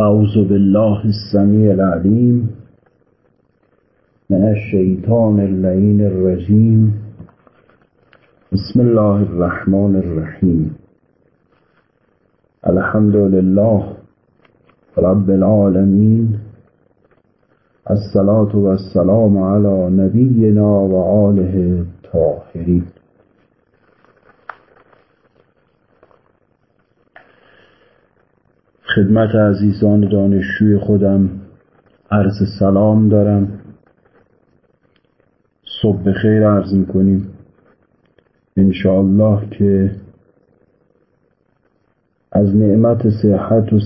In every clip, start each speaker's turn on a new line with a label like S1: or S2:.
S1: أعوذ بالله السميع العليم من الشيطان اللعين الرجيم. بسم الله الرحمن الرحيم. الحمد لله رب العالمين. الصلاة والسلام على نبينا وآله الطاهرين. خدمت عزیزان دانشجوی خودم عرض سلام دارم. صبح خیر عرض می‌کنیم. انشاءالله که از نعمت صحت و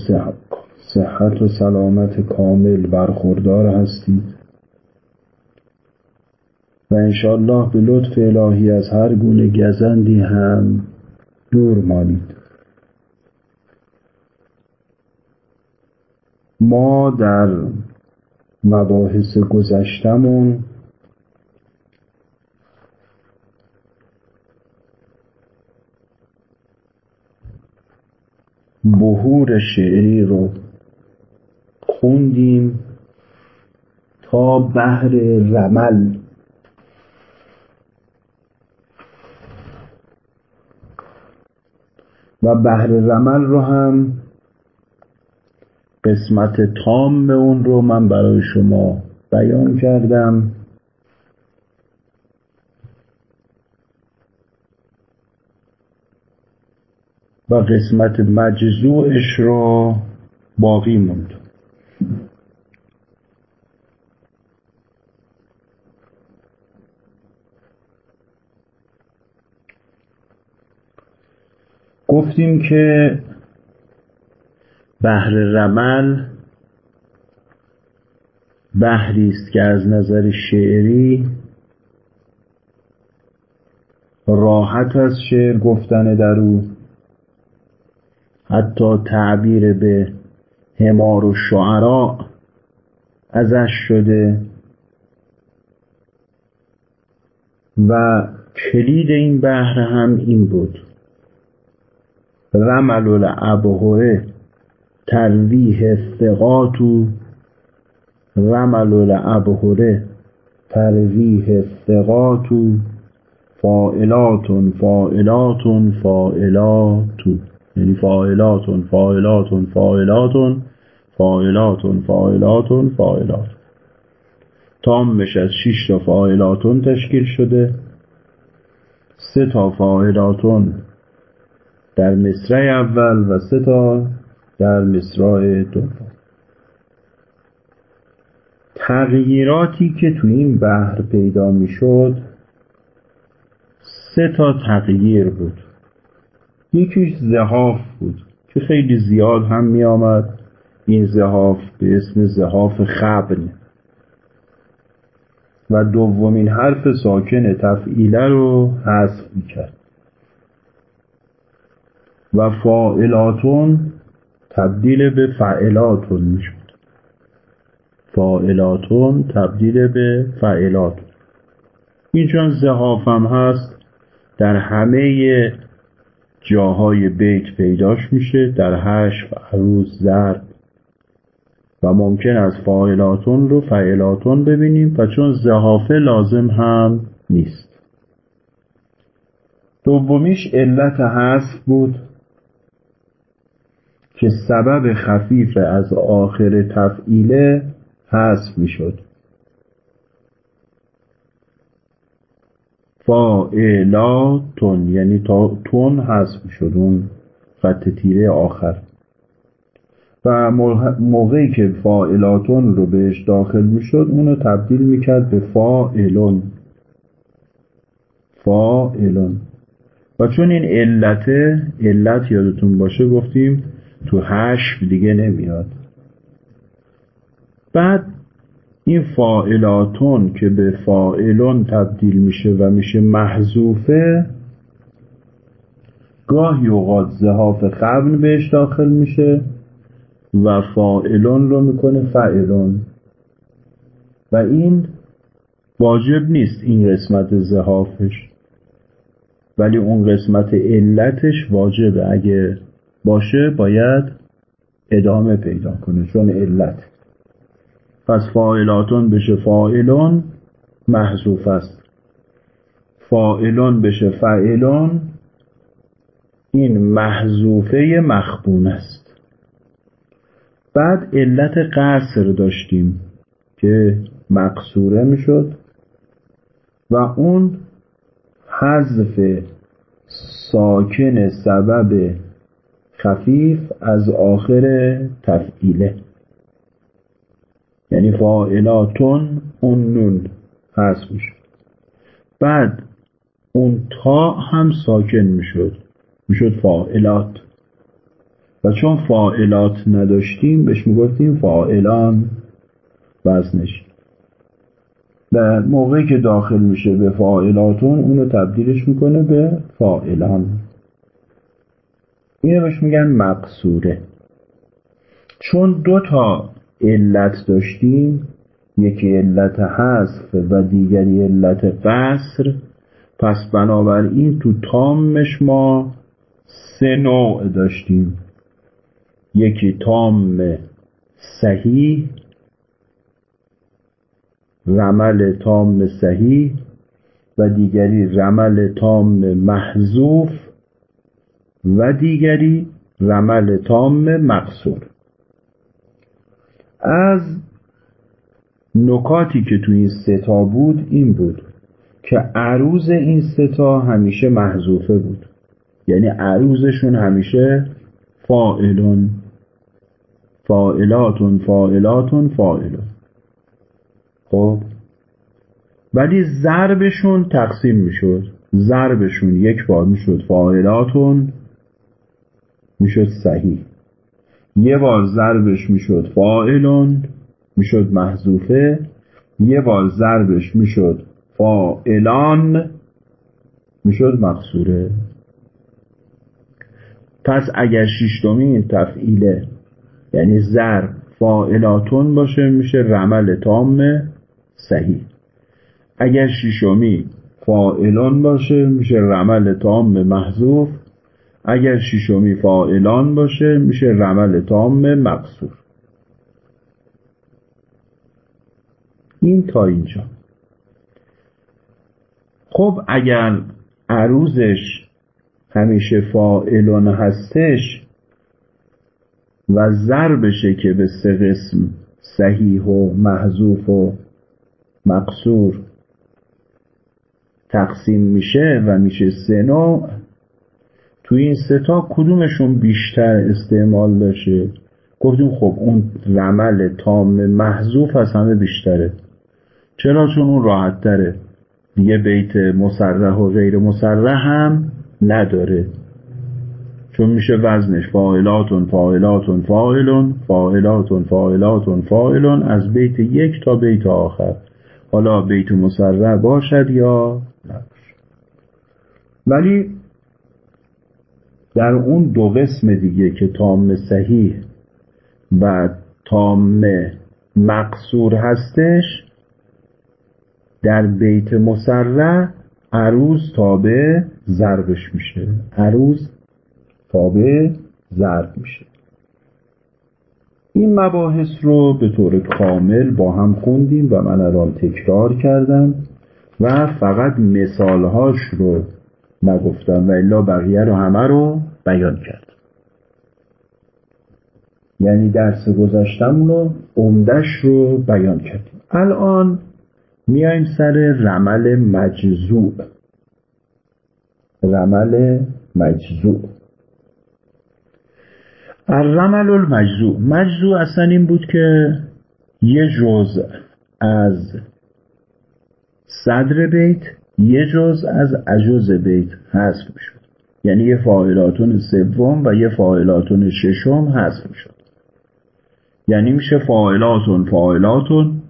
S1: صحت و سلامت کامل برخوردار هستید. و انشاءالله به لطف الهی از هر گونه گزندی هم دور مانید. ما در مباحث گذشتمون بهور شعری رو خوندیم تا بحر رمل. و بحر رمل رو هم قسمت تام به اون رو من برای شما بیان کردم. و قسمت مجزوعش رو باقی موند. گفتیم که بحر رمل بحری است که از نظر شعری راحت از شعر گفتن در او. حتی تعبیر به همار و شعرا ازش شده و کلید این بحر هم این بود. رمل الابهره ترویح الثقات رمل الابهره ترویح الثقات فائلات فائلات فائلات یعنی فائلات فائلات فائلات فائلات فائلات فائلات تامش از شش تا فائلاتون تشکیل شده. سه تا فائلاتون در مصرع اول و سه تا در مصرع دوم تغییراتی که تو این بحر پیدا می‌شد سه تا تغییر بود. یکیش زهاف بود که خیلی زیاد هم می آمد این زهاف به اسم زهاف خبن. و دومین حرف ساکن تفعیله رو حذف می کرد و فائلاتون تبدیل به فعلاتون می شد فائلاتون تبدیل به فعلاتون اینجا زهاف هم هست در همه جاهای بیت پیداش میشه در هش و عروض ضرب و ممکن از فاعلاتون رو فعلاتون ببینیم و چون زهافه لازم هم نیست. دومیش علت حذف بود. که سبب خفیف از آخر تفعیله حذف می‌شد. فائلاتون یعنی تا تون حذف شد اون خط تیره آخر. و موقعی که فائلاتون رو بهش داخل می‌شد اونو تبدیل می‌کرد به فائلون فائلون و چون این علته علت یادتون باشه گفتیم تو هشت دیگه نمیاد. بعد این فائلاتون که به فائلون تبدیل میشه و میشه محذوفه گاهی اوقات زهاف قبل بهش داخل میشه و فائلون رو می‌کنه فائلون و این واجب نیست این قسمت زهافش ولی اون قسمت علتش واجبه. اگه باشه باید ادامه پیدا کنه چون علت. پس فاعلاتون بشه فاعلون محذوف است. فاعلون بشه فعلون این محذوفه مخبون است. بعد علت قصر داشتیم که مقصوره می‌شد و اون حذف ساکن سبب خفیف از آخر تفعیله. یعنی فاعلاتون اون نون حذف می‌شد بعد اون تا هم ساکن می‌شد. می‌شد فاعلات و چون فاعلات نداشتیم بهش می‌گفتیم فاعلان وزنش. و موقعی که داخل میشه به فاعلاتون اونو تبدیلش می‌کنه به فاعلان اینو بهش میگن مقصوره. چون دو تا علت داشتیم یکی علت حذف و دیگری علت قصر پس بنابراین تو تامش ما سه نوع داشتیم. یکی تام صحیح رمل تام صحیح و دیگری رمل تام محذوف. و دیگری رمل تام مقصور از نکاتی که تو این ستا بود این بود که عروض این ستا همیشه محذوفه بود. یعنی عروضشون همیشه فائلون فائلاتون فائلاتون فائلون خب؟ ولی ضربشون تقسیم می‌شد. ضربشون یک بار می‌شد فاعلاتون می‌شد صحیح. یه بار ضربش می‌شد فاعلون می‌شد محذوفه. یه بار ضربش می‌شد فاعلان می‌شد مقصوره. پس اگر شیشتمین تفعیله یعنی ضرب فاعلاتون باشه میشه رمل تام صحیح. اگر شیشمی فائلان باشه میشه رمل تام محذوف. اگر شیشمی فائلان باشه میشه رمل تام مقصور. این تا اینجا. خب اگر عروزش همیشه فائلان هستش و ضربشه که به سه قسم صحیح و محذوف و مقصور تقسیم میشه و میشه سه نوع تو این ستا کدومشون بیشتر استعمال داشته؟ گفتیم خب اون رمل تام محذوف از همه بیشتره. چرا؟ چون اون راحت تره. دیگه بیت مسرح و غیر مسرح هم نداره. چون میشه وزنش فاعلاتون فاعلاتون فاعلون فاعلاتون فاعلاتون فاعلون از بیت یک تا بیت آخر. حالا بیت مسرع باشد یا نباشد ولی در اون دو قسم دیگه که تام صحیح و تام مقصور هستش در بیت مسرع عروض تابع ضربش میشه. عروض تابع ضرب میشه. این مباحث رو به طور کامل با هم خوندیم و من الان تکرار کردم و فقط مثالهاش رو نگفتم و الا بقیه رو همه رو بیان کردم یعنی درس گذشتم رو عمدش رو بیان کردیم. الان میایم سر رمل مجزوع. رمل مجزوع. الرمل المجزوع. مجزوع اصلا این بود که یه جز از صدر بیت یه جز از عجز بیت حذف می‌شد. یعنی یه فاعلاتون سوم و یه فاعلاتون ششم حذف می‌شد. یعنی میشه فاعلاتون فاعلاتون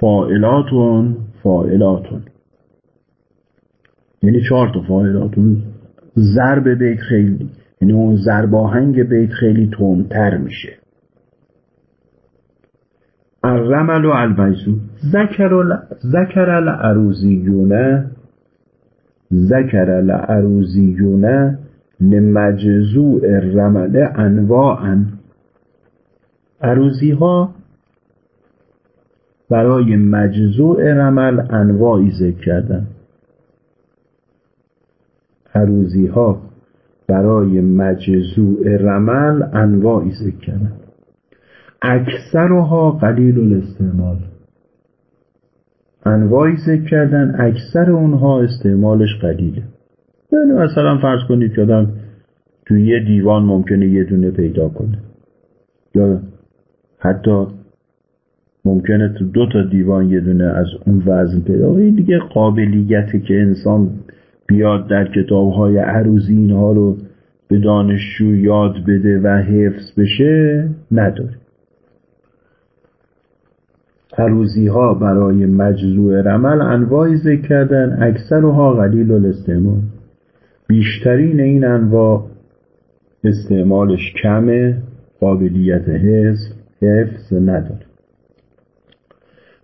S1: فاعلاتون فاعلاتون. یعنی چهار تا فاعلاتون. ضرب بیت خیلی یعنی اون ضرب آهنگ بیت خیلی تندتر میشه. الرمل و المجزو ذکر ذکر العروزیون ذکر العروزیون لمجزوع رمله انواعا. عروضی ها برای مجزوع رمل انواعی ذکر کردن. عروضی ها برای مجزوع رمل انواعی ذکر کردن. اکثرها قلیل الاستعمال. انواعی ذکر کردن اکثر اونها استعمالش قلیله یعنی مثلا فرض کنید که آدم توی یه دیوان ممکنه یه دونه پیدا کنه. یا حتی ممکنه تو دو تا دیوان یه دونه از اون وزن پیدا این دیگه قابلیتی که انسان بیاد در کتابهای عروضی اینها رو به دانشجو یاد بده و حفظ بشه نداره. عروضی ها برای مجزوع رمل انواعی ذکر کردن اکثرها قلیل الاستعمال. بیشترین این انواع استعمالش کمه قابلیت حفظ حفظ نداره.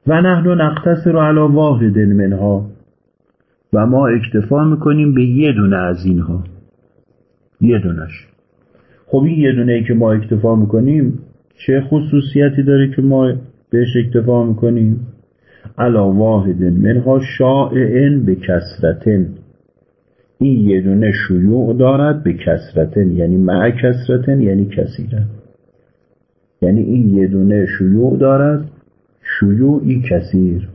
S1: و نحن نقتصر علی واحد منها. و ما اکتفا می‌کنیم به یه دونه از اینها. یه دونش. خب این یه دونه ای که ما اکتفا می‌کنیم چه خصوصیتی داره که ما بهش اکتفا می‌کنیم. علا واحد منها شائعن به کسرتن این یه دونه شیوع دارد به کسرتن یعنی مع کسرتن یعنی کثیرن. یعنی این یه دونه شیوع دارد شیوعی کثیر.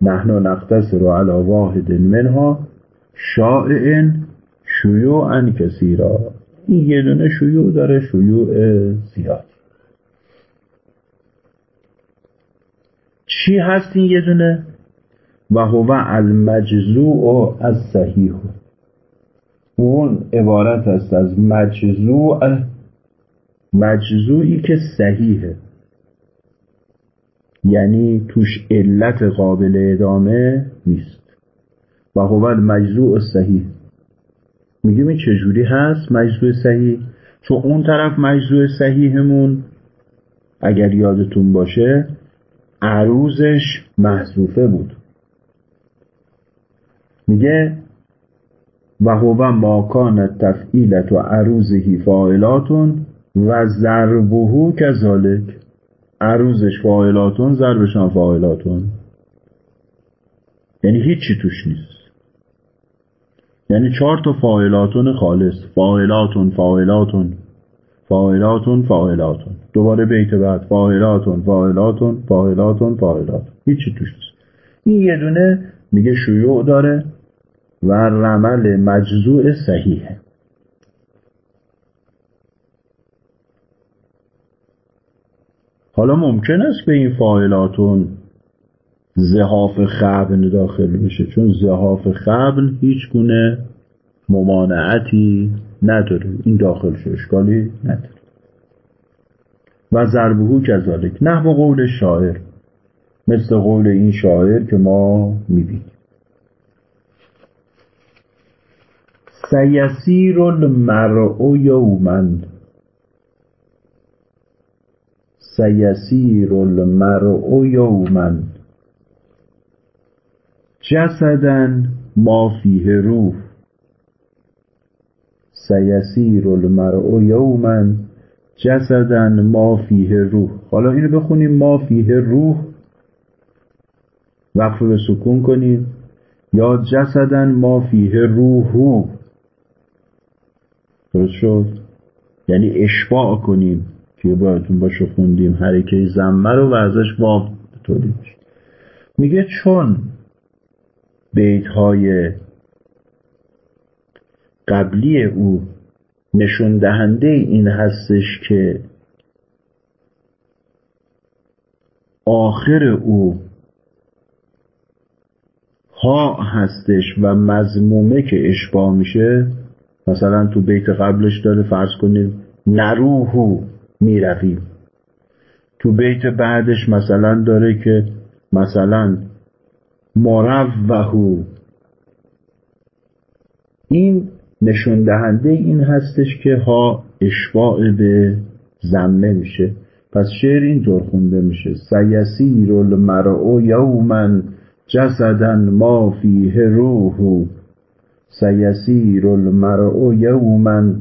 S1: نحن نقتصر علی واحد منها شائع شیوعا کثیرا. این یه دونه شیوع داره شیوع زیاد. چی هست این یه دونه؟ و هو المجزوع از صحیح. اون عبارت است از مجزوع. مجزوعی که صحیحه. یعنی توش علت قابل ادامه نیست. و هو المجزوع صحیح. میگیم این چجوری هست مجزوع صحیح؟ چون اون طرف مجزوع صحیحمون اگر یادتون باشه عروزش محذوفه بود. میگه و هو ما کان تفعیلت و عروزهی فاعلاتون و ضربهو کذالک. عروزش فاعلاتون ضربشان فاعلاتون. یعنی هیچی توش نیست. یعنی چهار تا فاعلاتون خالص. فاعلاتون فاعلاتون. فاعلاتون فاعلاتون. دوباره بیت بعد. فاعلاتون فاعلاتون فاعلاتون فاعلاتون. هیچی توش نیست. این یه دونه میگه شیوع داره و رمل مجزوع صحیحه. حالا ممکن است به این فاعلاتون زهاف خبن داخل بشه چون زهاف خبن هیچ گونه ممانعتی نداره. این داخل شو اشکالی نداره. و ضربهو کذالک. نه با قول شاعر. مثل قول این شاعر که ما می‌بینیم. سیسیر المرء یوما. سیسیر المرء یوما. جسدا ما فیه روح. سیسیر المرء یوما جسدا ما فیه روح. حالا اینو بخونیم ما فیه روح. وقف به سکون کنیم. یا جسدا ما فیه روحو. درست شد؟ یعنی اشباع کنیم که بایدتون باشه خوندیم. حرکه زمه رو و ازش واو تولید میگه چون بیت های قبلی او نشون دهنده این هستش که آخر او ها هستش و مضمومه که اشباه میشه. مثلا تو بیت قبلش داره فرض کنید نروحو می‌رویم. تو بیت بعدش مثلا داره که مثلا مروهو این نشون دهنده این هستش که ها اشباع به زمه میشه. پس شعر اینطور خونده میشه. سیسیر المرء یوما جسدا ما فیه روح. سیسیر المرء یوما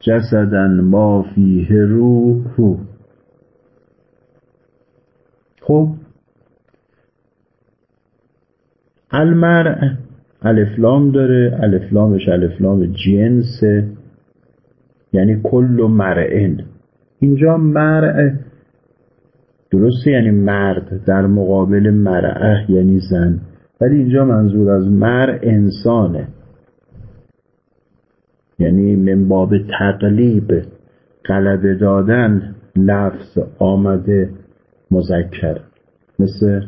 S1: جسدا ما فیه روح. خب المرء الفلام داره الفلامش الفلام جنسه یعنی کل مرعن. اینجا مرع درسته؟ یعنی مرد در مقابل مرعه یعنی زن. ولی اینجا منظور از مر انسانه. یعنی من باب تقلیب قلب دادن لفظ آمده مذکر. مثل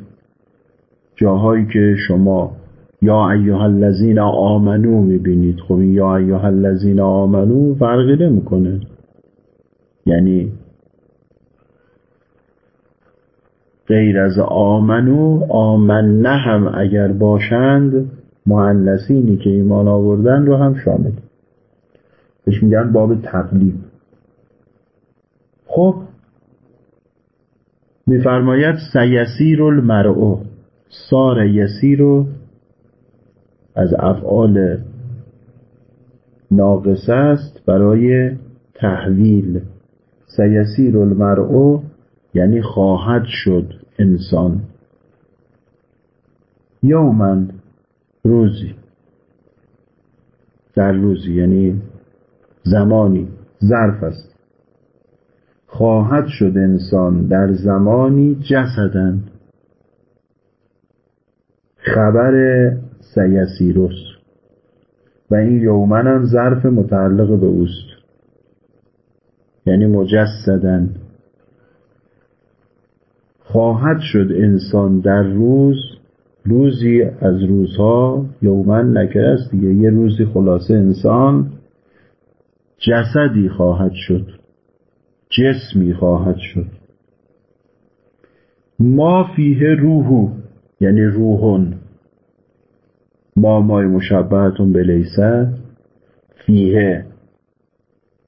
S1: جاهایی که شما یا ایها الذین آمنو می‌بینید. خب این یا ایها الذین آمنو فرقی نمی‌کنه یعنی غیر از آمنو آمنه هم اگر باشند معنسینی که ایمان آوردن رو هم شامل. بهش میگن باب تقلیب خب میفرماید سیسیر المرعو سار یسیر از افعال ناقصه است برای تحویل. سیسیر المرعو یعنی خواهد شد انسان. یومن روزی. در روزی یعنی زمانی. ظرف است. خواهد شد انسان در زمانی جسدن خبر سیسیروس و این یومن هم ظرف متعلق به اوست. یعنی مجسدن. خواهد شد انسان در روز روزی از روزها یومن نکر است دیگه یه روزی خلاصه انسان جسدی خواهد شد. جسمی خواهد شد. ما فیه روحو یعنی روحون. ما مای مشبهتون بلیسه فیه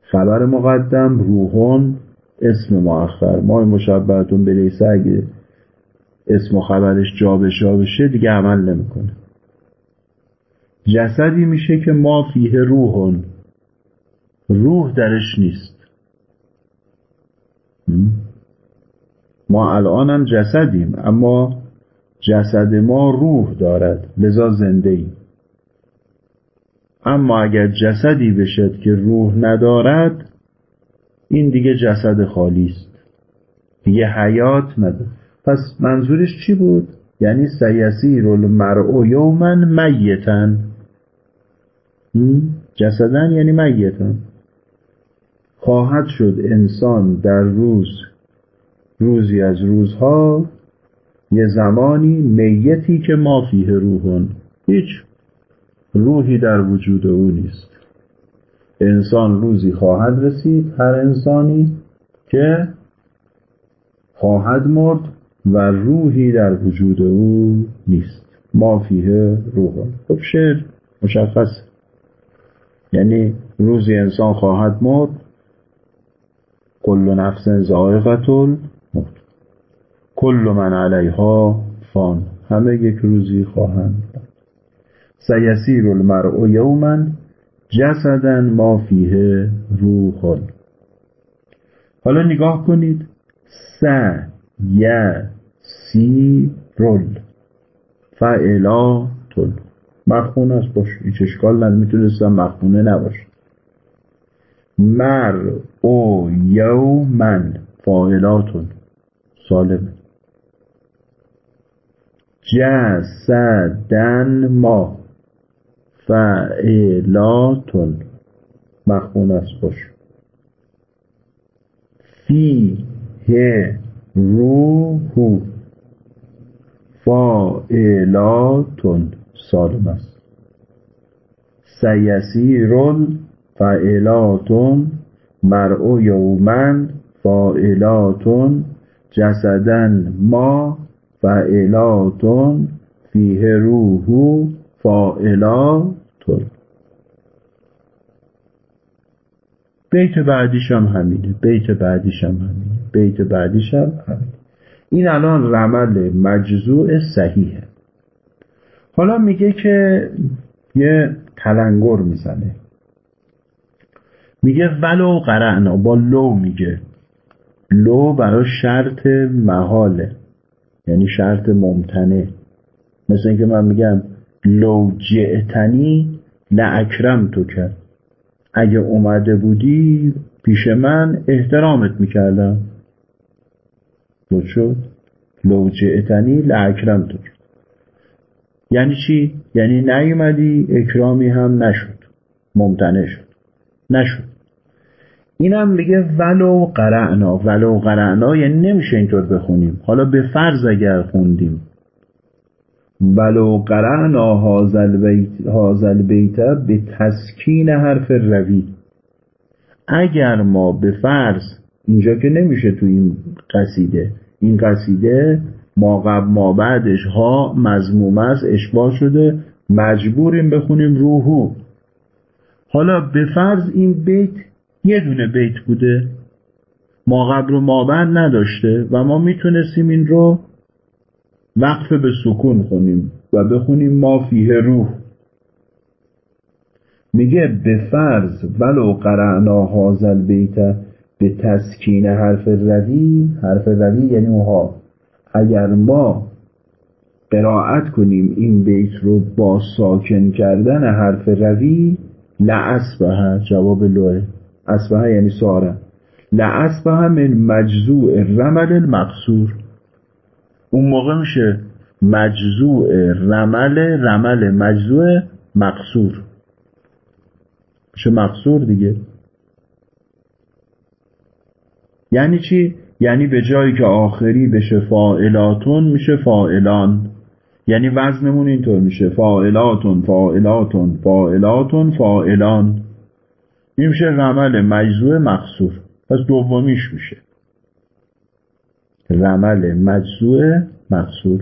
S1: خبر مقدم روحون اسم مؤخر. ما مشبهتون بلیسه اگه اسم و خبرش جابجا بشه دیگه عمل نمی‌کنه. جسدی میشه که ما فیه روحون. روح درش نیست. ما الان جسدیم اما جسد ما روح دارد لذا زنده ایم اما اگر جسدی بشد که روح ندارد این دیگه جسد خالی است. دیگه حیات نداره پس منظورش چی بود؟ یعنی سیسیر المرء یومن میتن. جسدن یعنی میتن. خواهد شد انسان در روز روزی از روزها یه زمانی میتی که ما فیه روحون هیچ روحی در وجود او نیست. انسان روزی خواهد رسید هر انسانی که خواهد مرد و روحی در وجود او نیست. ما فیه روحون. خب شعر مشخص. یعنی روزی انسان خواهد مرد کل نفس زائقت الموت کل من علیها فان. همه یک روزی خواهند سیسیر المرء یوما جسدا ما فیه روح. حالا نگاه کنید. س ی سی رل فعلاتل مخونه است. باش هیچ اشکال نداره. می‌تونستم مخونه نباشه. مر او یومن فاعلاتون سالمه. جسدن ما. فعلاتون مخون است باش. فیه روحو. فاعلاتون سالم است. سیسیرون فعلاتون مرعو یومن. فاعلاتون جسدن ما. فعلاتون فیه روحو فاعلاتون بیت بعدیش هم همینه بیت بعدیش هم همینه بیت بعدیش هم همینه. این الان رمل مجزوع صحیحه. حالا میگه که یه تلنگر می‌زنه. میگه ولو قرعنا با لو میگه. لو برای شرط محاله. یعنی شرط ممتنه مثل اینکه من میگم لو جعتنی لعکرم تو کرد اگه اومده بودی پیش من احترامت می‌کردم. درست شد؟ لو لعکرم تو کرد یعنی چی؟ یعنی نیومدی اکرامی هم نشد. ممتنع شد. نشد. اینم میگه ولو قرعنا. ولو قرعنا یعنی نمیشه اینطور بخونیم. حالا به فرض اگر خوندیم. ولو قرعنا هازل بیت, به تسکین حرف روی. اگر ما به فرض اینجا که نمیشه تو این قصیده. این قصیده ما قبل ما بعدش ها مضموم است اشباه شده. مجبوریم بخونیم روحو. حالا به فرض این بیت یه دونه بیت بوده. ما قبل و ما بعد نداشته و ما می‌تونستیم این رو وقف به سکون خونیم و بخونیم ما فیه روح. میگه به فرض ولو قرعنا هازل بیت به تسکین حرف روی حرف روی یعنی اوها. اگر ما قرائت کنیم این بیت رو با ساکن کردن حرف روی لعصبه جواب لوه اصبه یعنی ساره لعصبه من مجزوع رمل المقصور اون موقع میشه مجزوع رمل رمل مجزوع مقصور. میشه مقصور دیگه. یعنی چی؟ یعنی به جایی که آخری بشه فائلاتون میشه فائلان یعنی وزنمون اینطور میشه. فائلاتون فائلاتون فائلاتون فائلان این میشه رمل مجزوع مقصور. پس دومیش میشه. رمل مجزوع مقصور.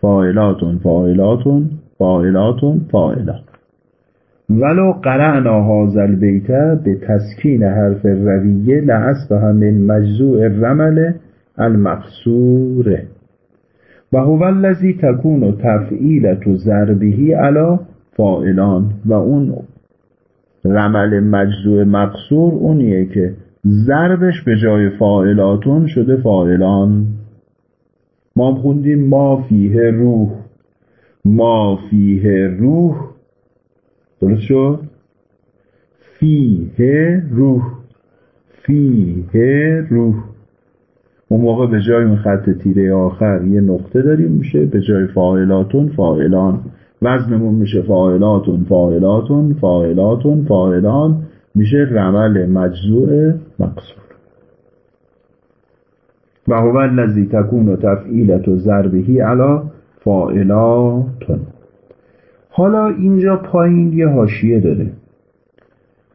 S1: فاعلاتون فاعلاتون فاعلاتون فاعلات. ولو قرعنا هذا البیت به تسکین حرف رویه لعصبه من مجزوع رمل المقصوره و هو الذی تکون تفعیلت ضربهی علا فاعلان. و اون رمل مجزوع مقصور اونیه که ضربش به جای فاعلاتون شده فاعلان. ما خوندیم ما فیه روح. ما فیه روح. درست شد؟ فیه روح. فیه روح. اون موقع به جای اون خط تیره آخر یه نقطه داریم میشه به جای فاعلاتون فاعلان. وزنمون میشه فاعلاتون فاعلاتون فاعلاتون فاعلان میشه رمل مجزوع مقصور و هو الذی تکون تفعیلت و ضربهی علا فاعلاتون. حالا اینجا پایین یه حاشیه داره.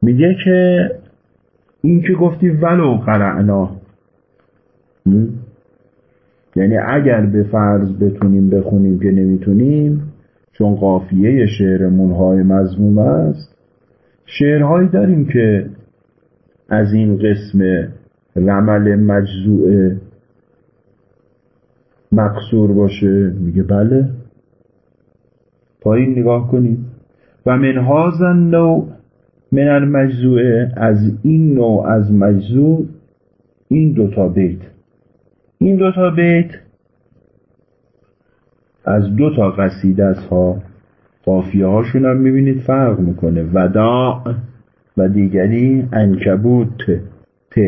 S1: میگه که این که گفتی ولو قرعنا. یعنی اگر به فرض بتونیم بخونیم که نمی‌تونیم چون قافیه شعرمون های مضموم است شعرهایی داریم که از این قسم رمل مجزوع مقصور باشه. میگه بله. پایین نگاه کنید. و من هازن نوع من المجزوع از این نوع از مجزوع این دوتا بیت. این دوتا بیت از دو تا قصیده است ها قافیه هاشون هم می‌بینید فرق می‌کنه. وداع و دیگری انکبوت ت.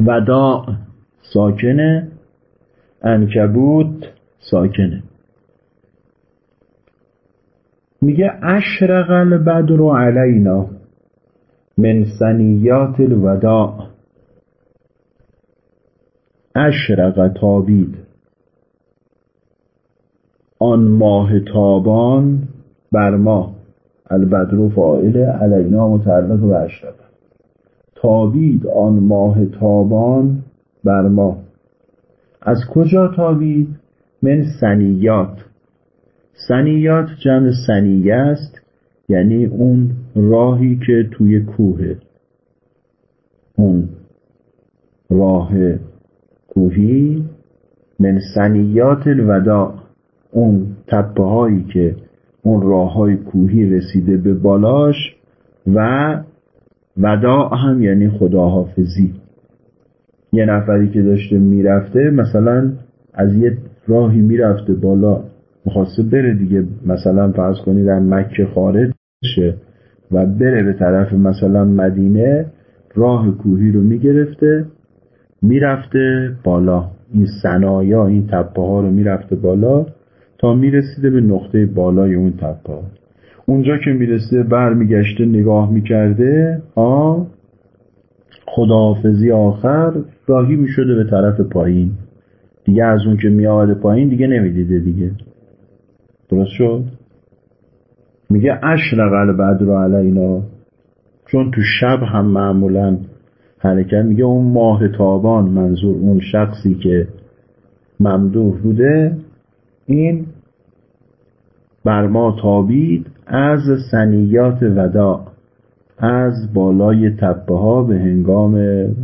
S1: وداع ساکنه انکبوت ساکنه. میگه اشرق البدر علینا من سنیات الوداع اشرق تابید. آن ماه تابان بر ما البدر فاعل علینا متعلق به اشرق تابید آن ماه تابان بر ما. از کجا تابید؟ من سنیات. سنیات جمع سنیه است یعنی اون راهی که توی کوه. اون راه کوهی. من سنیات الوداع. اون تپه هایی که اون راه های کوهی رسیده به بالاش و وداع هم یعنی خداحافظی. یه نفری که داشته می‌رفته مثلا از یه راهی می‌رفته بالا می‌خواسته بره دیگه مثلا فرض کنید در مکه خارج شه و بره به طرف مثلا مدینه راه کوهی رو می‌گرفته می‌رفته بالا. این سنایا این تپه ها رو می‌رفته بالا. تا می‌رسیده به نقطه بالای اون تپه. اونجا که می‌رسه برمیگشته نگاه می‌کرده ها خداحافظی آخر راهی می‌شده به طرف پایین. دیگه از اون که میاد پایین دیگه نمی‌دیده دیگه. درست شد؟ میگه اشرق البدر علینا. چون تو شب هم معمولا حرکت میگه اون ماه تابان منظور اون شخصی که ممدوح بوده این بر ما تابید از سنیات ودا از بالای تپه ها به هنگام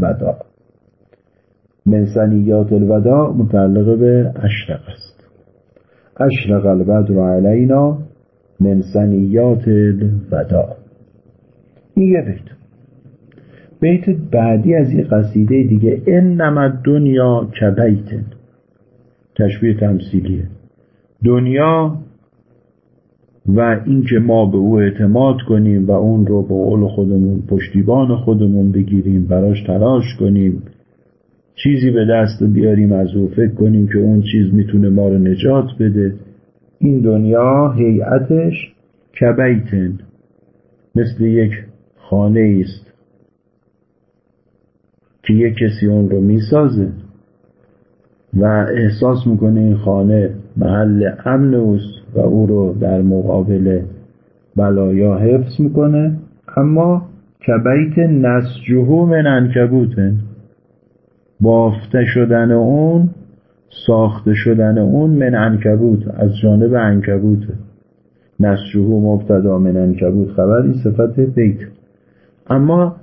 S1: ودا. من سنیات الودا متعلق به اشرق است. اشرق البدر علینا من سنیات الودا. این یه بیت. بیت بعدی از یه قصیده دیگه انما دنیا کبیت. تشبیه تمثیلیه. دنیا و اینکه ما به او اعتماد کنیم و اون رو به قول خودمون پشتیبان خودمون بگیریم براش تلاش کنیم چیزی به دست بیاریم از او فکر کنیم که اون چیز می‌تونه ما رو نجات بده. این دنیا هیئتش کبیتن مثل یک خانه است که یک کسی اون رو می‌سازه. و احساس می‌کنه این خانه محل امن اوست و او رو در مقابل بلایا حفظ می‌کنه. اما کبیت نسجهو من انکبوتن. بافته شدن اون ساخته شدن اون من انکبوت از جانب انکبوته نسجهو مبتدا من انکبوت. خبر این صفت بیت. اما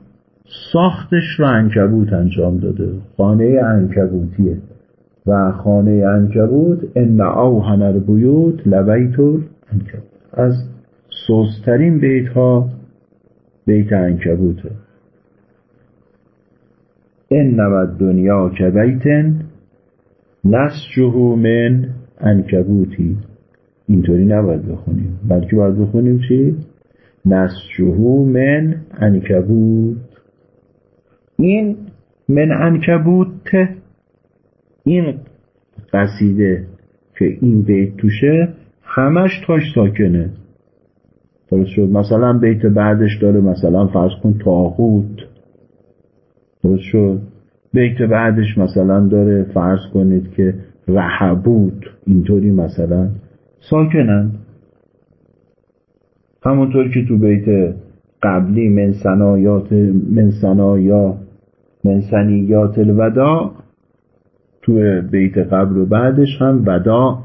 S1: ساختش رو انکبوت انجام داده. خانه انکبوتیه. و خانه انکبوت ان اوهن البیوت لبیت انکبوت از سوسترین بیت ها بیت انکبوته. ان دنیا که بیتن نسجه من انکبوتی. اینطوری نباید بخونیم. بلکه باید بخونیم چی؟ نسجه من انکبوت. این من انکبوت این قصیده که این بیت توشه همش تاش ساکنه. درست شد؟ مثلا بیت بعدش داره مثلا فرض کن تاغوت درست شد؟ بیت بعدش مثلا داره فرض کنید که رحبوت اینطوری مثلا ساکنن. همونطور که تو بیت قبلی من سنایات من سنایا من سنیات الودا تو بیت قبل و بعدش هم ودا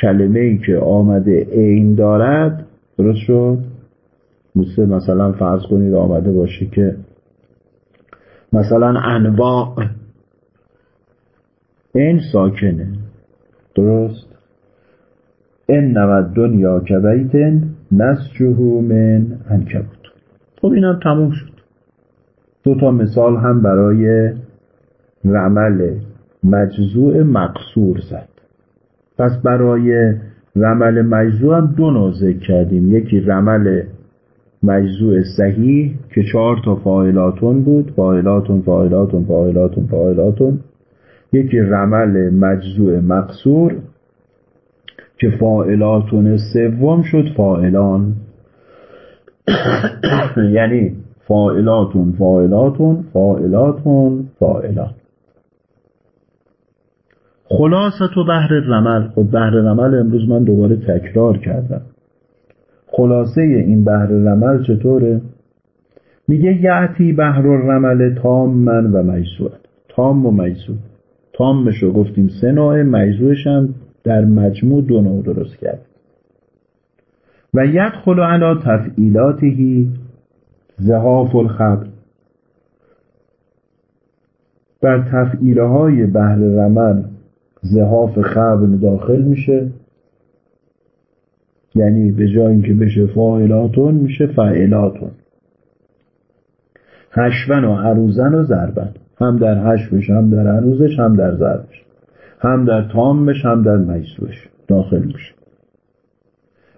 S1: کلمه ای که آمده عین دارد درست شد؟ مثل مثلا فرض کنید آمده باشه که مثلا انواع این ساکنه درست؟ این نود دنیا که بیتن نسجه من انکبوت خب اینم تموم شد. دو تا مثال هم برای رمل مجزوع مقصور زد. پس برای رمل مجزوع هم دو نوع ذکر کردیم. یکی رمل مجزوع صحیح که چهار تا فاعلاتون بود. فاعلاتون فاعلاتون فاعلاتون فاعلاتون. یکی رمل مجزوع مقصور که فاعلاتون سوم شد فاعلان. یعنی فاعلاتون فاعلاتون فاعلاتون فاعلان. خلاصت و بحر رمل خب بحر رمل امروز من دوباره تکرار کردم. خلاصه این بحر رمل چطوره؟ میگه یعتی بحر رمل تام من و مجزوع تام و مجزوع تامشو گفتیم سه نوعه مجزوعش هم در مجموع دو نوع درست کرد. و یدخل علا تفعیلاته زهاف الخبر. بر تفعیله های بحر رمل زهاف خبر داخل میشه. یعنی به جای اینکه بشه فاعلاتون میشه فعلاتون هشون و عروزن و ضربن. هم در هشوش هم در عروزش هم در ضربش. هم در تامش هم در مجزوش داخل میشه.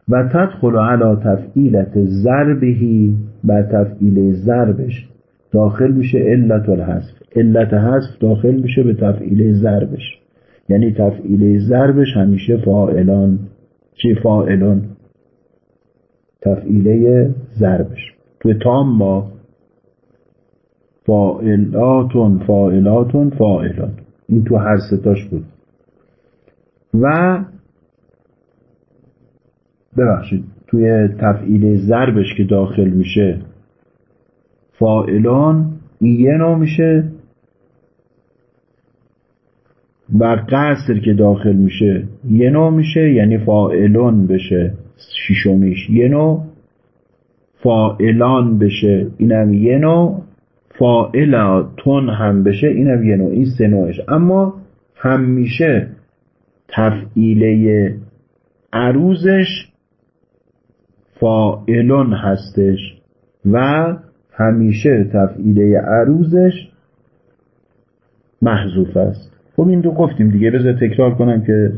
S1: و تدخل علا تفعیلت ضربهی بر تفعیل ضربش داخل میشه علت الحذف. علت حذف داخل میشه به تفعیل ضربش. یعنی تفعیل ضربش همیشه فاعلان. چی فاعلان؟ تفعیله ضربش. توی تام ما فاعلاتون فاعلاتون فاعلان. این تو هر ستاش بود. و ببخشید توی تفعیل ضربش که داخل میشه فاعلان این یه نوع میشه. و قصر که داخل میشه یه نوع میشه یعنی فاعلون بشه شیشمیش. یه نوع فاعلان بشه اینم یه نوع. فاعلاتون هم بشه اینم یه نوع. این سه نوعش. اما همیشه تفعیله عروزش فاعلون هستش و همیشه تفعیله عروزش محذوف است. خب این دو گفتیم دیگه. بذار تکرار کنم که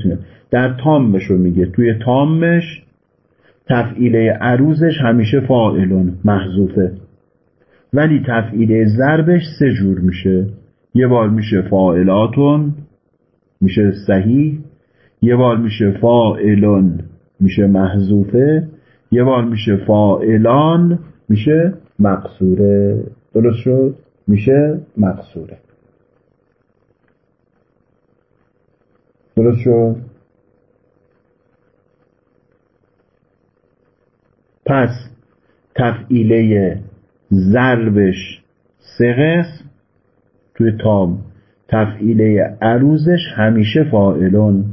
S1: در تامش رو میگه. توی تامش تفعیله عروزش همیشه فاعلون محذوفه. ولی تفعیله ضربش سه جور میشه. یه بار میشه فاعلاتون میشه صحیح. یه بار میشه فاعلون میشه محذوفه. یه بار میشه فاعلان میشه مقصوره. درست شد؟ میشه مقصوره. درست شد؟ پس تفعیله ضربش سه قسم. توی تام تفعیله عروزش همیشه فاعلون.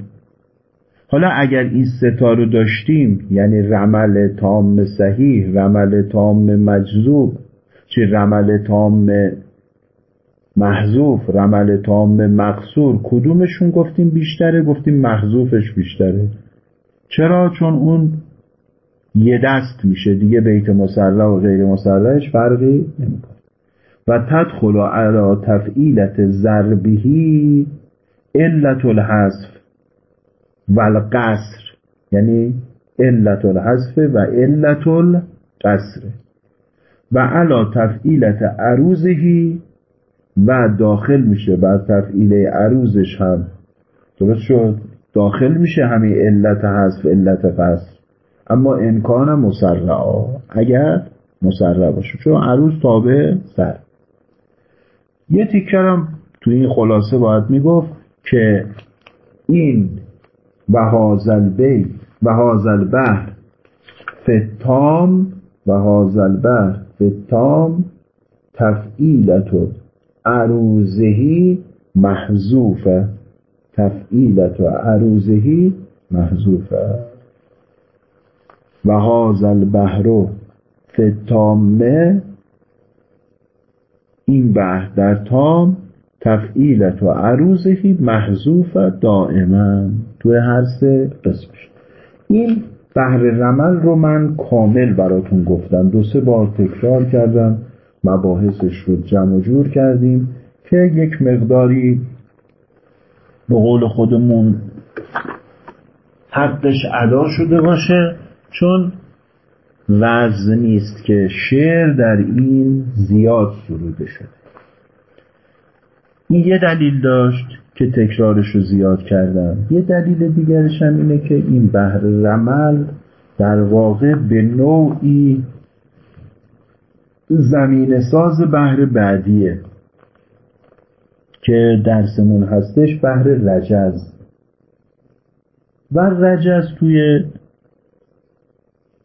S1: حالا اگر این ستا رو داشتیم یعنی رمل تام صحیح رمل تام مجذوب چه رمل تام محذوف رمل تام مقصور کدومشون گفتیم بیشتره گفتیم محذوفش بیشتره. چرا؟ چون اون یه دست میشه. دیگه بیت مسلح و غیر مسلحش فرقی نمی‌کنه. و تدخل علی تفعیلت ضربهی علت الحذف و القصر. یعنی علت الحذف و علت القصر. و علا تفعیلت عروزهی و داخل میشه بر تفعیل عروزش هم. درست شد؟ داخل میشه همین علت حذف علت قصر اما امکان مسرعا اگر مسرع باشه. چون عروض تابع سر. یه تیکرم تو این خلاصه باید می‌گفت که این و هازل بی و هازل بحر فتام و هازل بحر فتام تفعیلت عروزهی محذوفه. تفعیلت عروزهی محذوفه. و هاز البحر فتامه این بحر در تام تفعیلت و عروزهی محذوف دائما. توی هر سه قسمش. این بحر رمل رو من کامل براتون گفتم. دو سه بار تکرار کردم. مباحثش رو جمع جور کردیم که یک مقداری به قول خودمون حقش ادا شده باشه چون وزنی است که شعر در این زیاد سروده شده این یه دلیل داشت که تکرارش رو زیاد کردم. یه دلیل دیگرش هم اینه که این بحر رمل در واقع به نوعی زمین ساز بحر بعدیه. که درسمون هستش بحر رجز. و رجز توی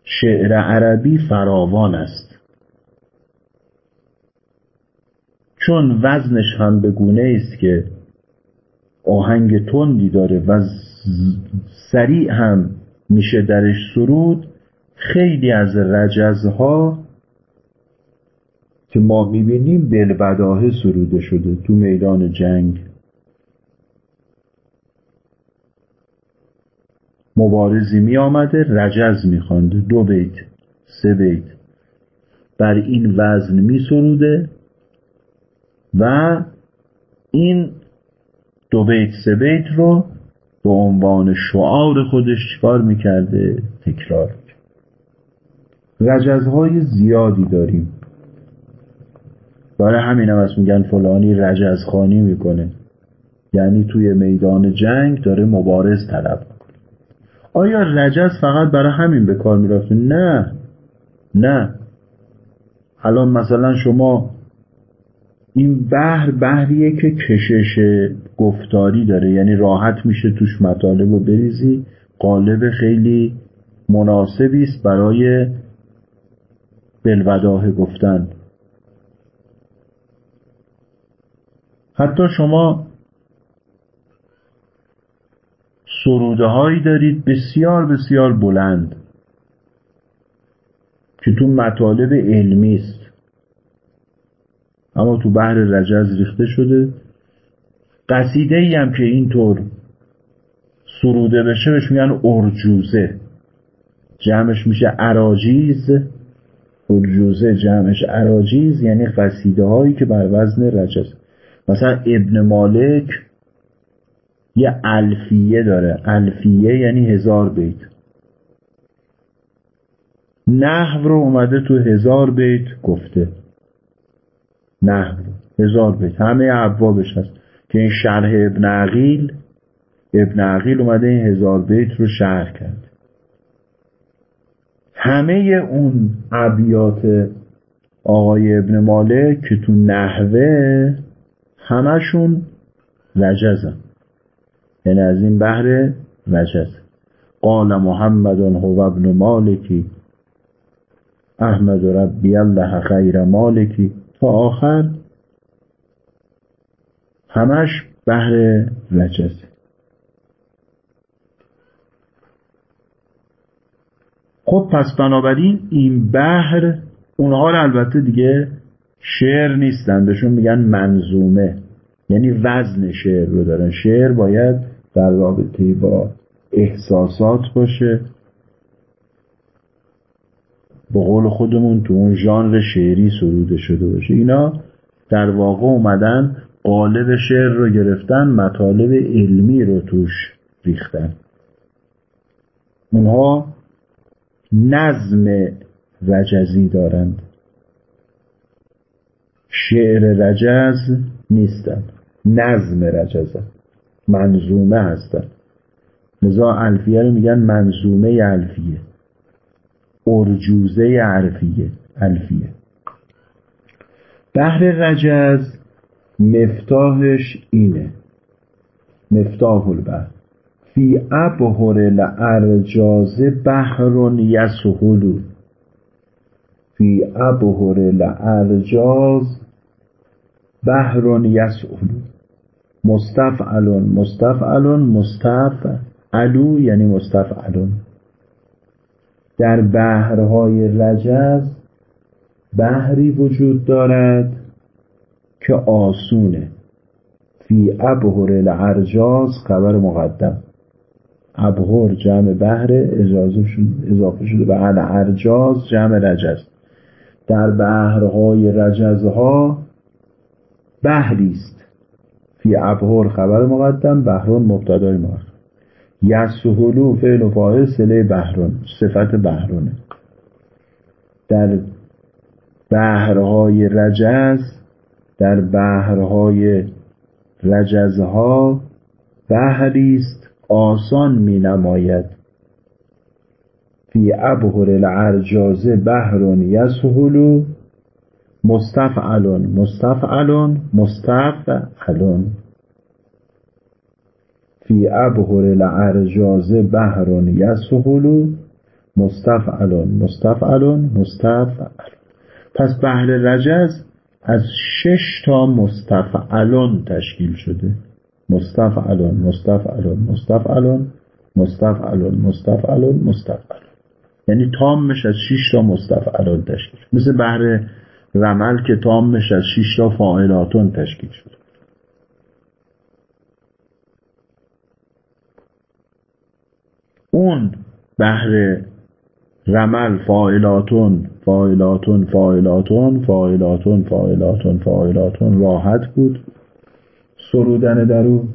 S1: شعر عربی فراوان است. چون وزنش هم به گونه است که آهنگ تندی داره و سریع هم میشه درش سرود خیلی از رجزها که ما می‌بینیم بلبداهه سروده شده تو میدان جنگ. مبارزی می آمده رجز می دو بیت سه بیت. بر این وزن می سروده و این دو بیت سه بیت رو به عنوان شعار خودش چکار می‌کرده؟ تکرار. رجزهای زیادی داریم. برای همین هم میگن فلانی رجزخانی می‌کنه. یعنی توی میدان جنگ داره مبارز طلب می‌کنه. آیا رجز فقط برای همین به کار می‌رفته؟ نه. نه. الان مثلا شما این بحر بحریه که کشش گفتاری داره یعنی راحت میشه توش مطالب رو بریزی قالب خیلی مناسبی است برای بلوداه گفتن. حتی شما سروده هایی دارید بسیار بسیار بلند که تو مطالب علمی است. اما تو بحر رجز ریخته شده. قصیده ای هم که اینطور سروده بشه بهش میگن ارجوزه. جمعش میشه عراجیز ارجوزه جمعش عراجیز یعنی قصیده هایی که بر وزن رجز. مثلا ابن مالک یه الفیه داره. الفیه یعنی هزار بیت. نحو رو اومده تو هزار بیت گفته. نحو هزار بیت. همه ابوابش هست. که این شرح ابن عقیل ابن عقیل اومده این هزار بیت رو شرح کرد. همه اون ابیات آقای ابن مالک که تو نحوه همشون رجزن. یعنی از این بحر رجز. قال محمد هو ابن مالکی. احمد ربی الله خیر مالکی. تا آخر همش بحر رجز. خب پس بنابراین این بحر اونها رو البته دیگه شعر نیستن بهشون میگن منظومه. یعنی وزن شعر رو دارن. شعر باید در رابطه با احساسات باشه. به قول خودمون تو اون ژانر شعری سروده شده باشه. اینا در واقع اومدن قالب شعر رو گرفتن مطالب علمی رو توش ریختن. اونها نظم رجزی دارند. شعر رجز نیستن نظم رجزن منظومه هستن لذا الفیه رو میگن منظومه الفیه. ارجوزه عرفیه. الفیه. بحر رجز مفتاحش اینه. مفتاح البحر فی ابهر الارجاز بحر یسهلو فی ابهر الارجاز بحر یسهلو مستفعلون مستفعلون مستفعلو یعنی مستفعلون. در بحرهای رجز بحری وجود دارد که آسونه. فی ابهر العرجاز خبر مقدم. ابهر جمع بحر اضافه شده به العرجاز جمع رجز. در بحرهای رجزها بحری است. فی ابهر خبر مقدم بحرون مبتدای مؤخر یسهلو فعل و فاعل سله بحرون صفت بحرونه در بحرهای رجز در بحرهای رجزها بحری است. آسان می نماید فی ابهر العرجاز بحر یسهلو مستفعلون مستفعلون مستفعلون. فی ابهر العرجاز بحر یسهلو مستفعلون مستفعلون مستفعلون. پس بحر رجز از شش تا مستفعلون تشکیل شده. مستفعلون مستفعلون مستفعلون مستفعلون مستفعلون مستفعلون. یعنی تامش از شش تا مستفعلون تشکیل شده مثل بحر رمل که تامش از شش تا فاعلاتون تشکیل شده اون بهر رمل فاعلاتون فاعلاتون فاعلاتون فاعلاتون فاعلاتون فاعلاتون راحت بود. سرودن در او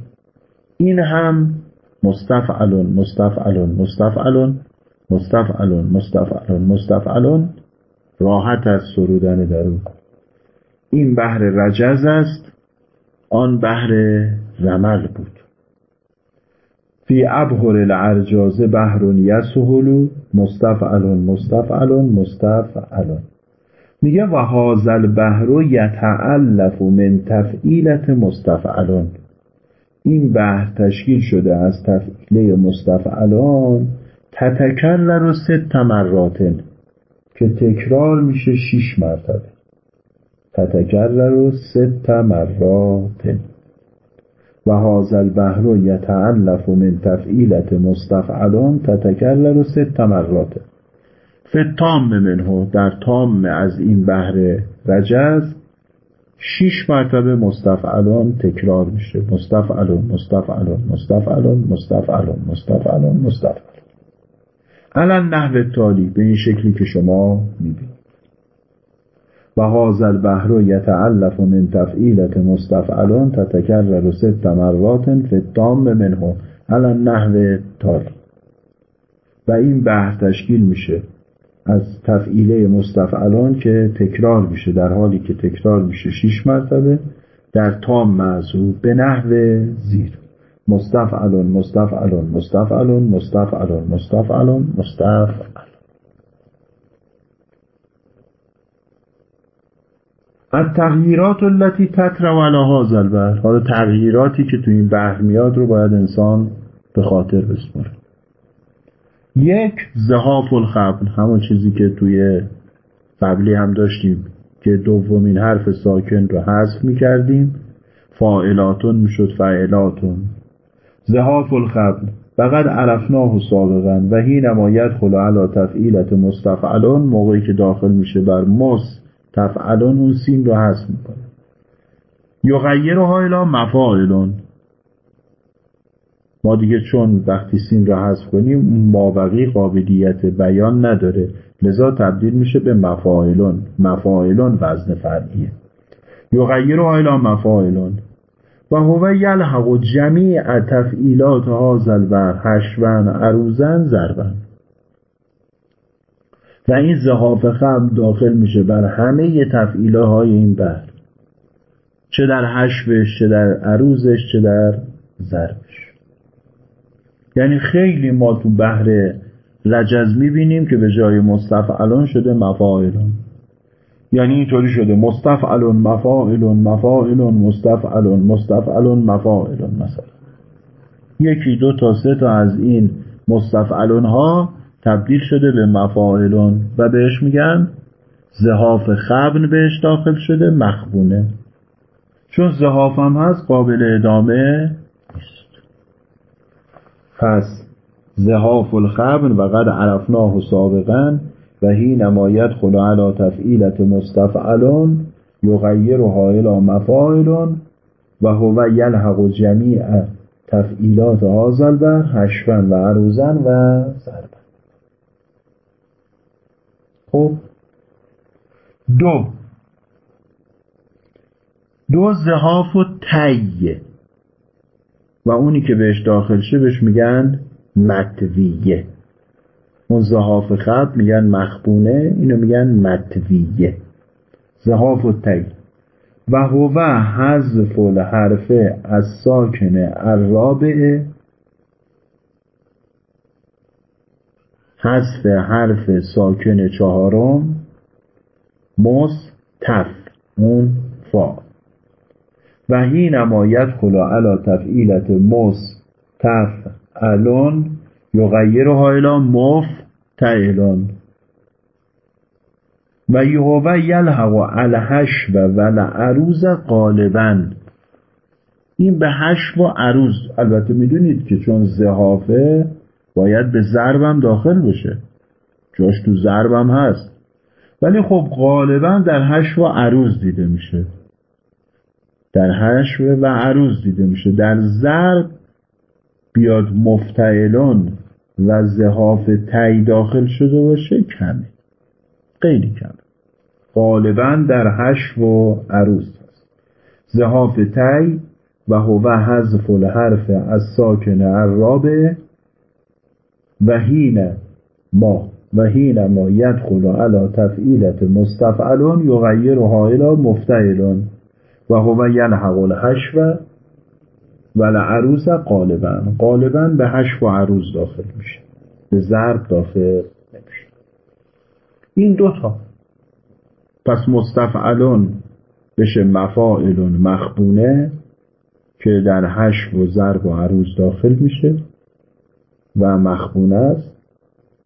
S1: این هم مستفعلون مستفعلون مستفعلون. مستفعلون مستفعلون مستفعلون راحت از سرودن در این بحر رجز است آن بحر رمل بود. فی ابهر العرجاز بحر یسهل مستفعلون مستفعلون مستفعلون. میگه وهذا البحر يتألف من تفعيلة مستفعلن. این بحر تشکیل شده از تفعیله مستفعلن تتكرر ست مرات که تکرار میشه شیش مرتبه. تتكرر ست مرات وهذا البحر يتألف من تفعيلة مستفعلن تتكرر ست مرات فتام منه در تام از این بحر رجز شیش مرتبه مستفعلان تکرار میشه. مستفعلان مستفعلان مستفعلان مستفعلان مستفعلان مستفعلان. الان نحو تالی به این شکلی که شما می‌بینید. و هذا البحر یتعلف من تفعیلت مستفعلان تتکرر ست مرات فی التام منه. على نحو تالی و این بحر تشکیل میشه از تفعیله مستفعلان که تکرار میشه در حالی که تکرار میشه شیش مرتبه در تام معذور به نحو زیر. مستفعلون مستفعلون مستفعلون مستفعلون مستفعلون مستفعل التغییرات التي تترو علی هذا حالا تغییراتی که تو این بحر میاد رو باید انسان به خاطر بسپاره. یک زهاف الخبل. همون چیزی که توی قبلی هم داشتیم که دومین حرف ساکن رو حذف می‌کردیم. فاعلاتون می‌شد فاعلاتون. زهاف الخبل فقط عرفناه سابقا و هی نمایت خلا علا تفعیلت مستفعلون موقعی که داخل میشه بر مس تفعلون اون سین رو حذف می‌کنه. یغیرها الی مفاعلون. ما دیگه چون وقتی سین رو حذف کنیم مابقی قابلیت بیان نداره. لذا تبدیل میشه به مفاعلون. مفاعلون وزن فرعیه. یغیرها الی مفاعلون. و هو یلحق جمیع تفعیلات هذا البر حشون عروزن ضربن و این زهاف خم داخل میشه بر همه تفعیله های این بر. چه در حشوش چه در عروزش چه در ضربش. یعنی خیلی ما تو بحر رجز می‌بینیم که به جای مستفعلان شده مفاعلان یعنی اینطوری شده. مستفعلون مفاعلون مفاعلون مستفعلون مستفعلون مفاعلون مثلا. یکی دو تا سه تا از این مستفعلون ها تبدیل شده به مفاعلون و بهش میگن زهاف خبن بهش داخل شده مخبونه. چون زهاف هم هست قابل ادامه نیست. پس زهاف الخبن و قد عرفناه سابقا و هی نمایت خلا علا تفعیلت مستفعلون یغیرها الى مفاعلون و هو یلحق جمیع تفعیلات آزل بر هشفن و عروزن و ضربن. خب؟ دو. دو زهاف و تیه و اونی که بهش داخل شه بهش میگن متویه. زهاف خب میگن مخبونه اینو میگن متویه. زهاف و تی و هو حذف الحرفه از ساکن الرابعه حذف حرف ساکن چهارم. تف اون فا. و هی نمایت خلا علا تفعیلت تف الان یغیرها الی مف. تعلان و یهوه یلحق الهش و ول عروز غالبا. این به هش و عروز البته می‌دونید که چون زهافه باید به ضربم داخل بشه. جاش تو ضربم هست. ولی خب غالبا در حشو و عروض دیده میشه. در حشو و عروض دیده میشه. در ضرب بیاد مفتعلون. و زهاف تی داخل شده باشه کمه. خیلی کم. غالبا در هش و عروض هست. زهاف تی و هو حذف الحرف از ساکن عرابه و هین ما و هین ما یدخل علی تفعیلت مستفعلون یغیر حائلا مفتعلون و هو یلحق الحشو و عروس غالبا غالبا به حشو و عروض داخل میشه. به ضرب داخل نمیشه. این دوتا. پس مستفعلون بشه مفاعلون مخبونه که در حشو و ضرب و عروض داخل میشه و مخبونه است.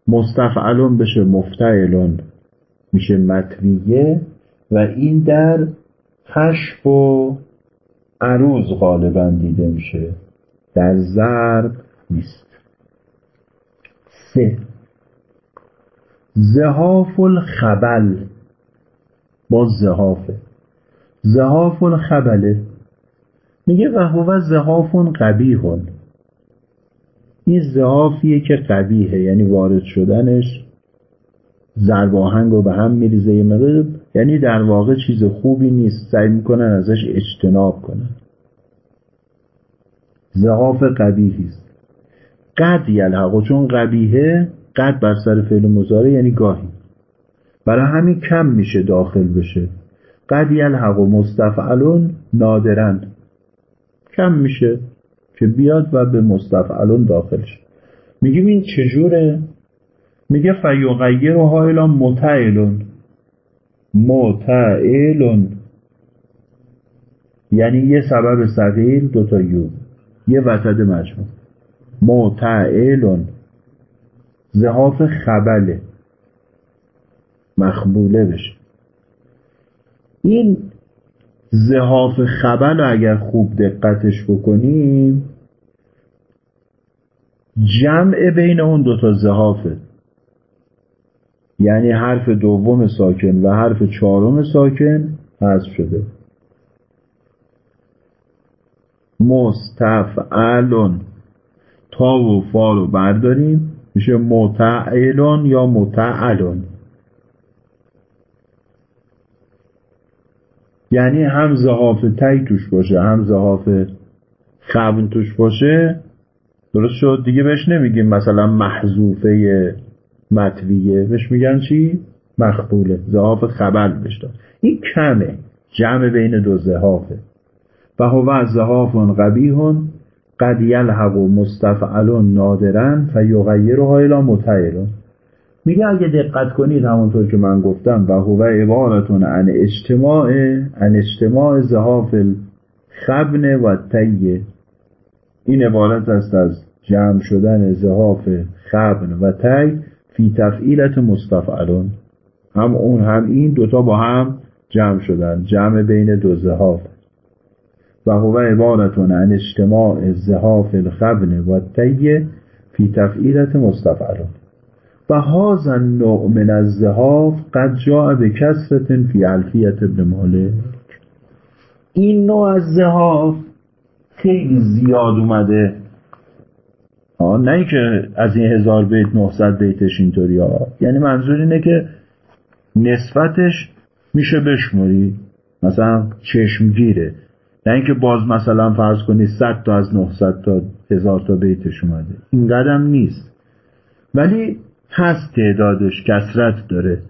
S1: مستفعلون بشه مفتعلون میشه متویه و این در حشو و عروض غالبا دیده میشه. در ضرب نیست. سه. زهاف الخبل با زهافه. زهاف الخبله میگه و هو زهافون قبیهون این زهافیه که قبیهه یعنی وارد شدنش زرباهنگ رو به هم میریزه یه مدد یعنی در واقع چیز خوبی نیست. سعی می‌کنن ازش اجتناب کنن. زهاف قبیهی است. قد یلحق چون قبیهه قد بر سر فعل مزاره یعنی گاهی. برای همین کم میشه داخل بشه. قد یلحق و مستفعلون نادرن. کم میشه که بیاد و به مستفعلون داخل شه. میگیم این چجوره؟ میگه فیغیر و هایلا متعلون. متعلون یعنی یه سبب سقیل دوتا یو. یه وسط مجموع. متعلون زهاف خبله. مخبوله بشه. این زهاف خبل اگر خوب دقتش بکنیم جمع بین اون دوتا زهافه یعنی حرف دوم ساکن و حرف چهارم ساکن حذف شده. مستفعلون. تا و فا رو برداریم. میشه متعلون یا متعلون. یعنی هم زهاف تی توش باشه هم زهاف خبن توش باشه. درست شد؟ دیگه بهش نمیگیم مثلا محذوفه مطویه بهش میگن چی؟ مخبوله. زهاف خبل بشتا این کمه. جمع بین دو زهافه و هو زهاف قبیهون قد یلحق و مستفعلون نادرن فیغیرها الی متعلون میگه اگه دقت کنید همونطور که من گفتم و هو عبارتون عن اجتماع عن اجتماع زهاف خبن و تیه این عبارت است از جمع شدن زهاف خبن و تی فی تفعیلت مستفعلون. هم اون هم این دوتا با هم جمع شدن جمع بین دو زهاف. و هو عبارتون عن اجتماع زهاف الخبن و تیه فی تفعیلت مستفعلون. و هذا النوع من الزهاف قد جاء به کسرت فی الفیت ابن مالک. این نوع از زهاف خیلی زیاد اومده. نه اینکه از این هزار بیت 900 بیتش اینطوری ها. یعنی منظور اینه که نسبتش میشه بشموری. مثلا چشمگیره. نه اینکه باز مثلا فرض کنی 100 تا از 900 تا هزار تا بیتش اومده. این قدم نیست. ولی هست تعدادش کسرت داره.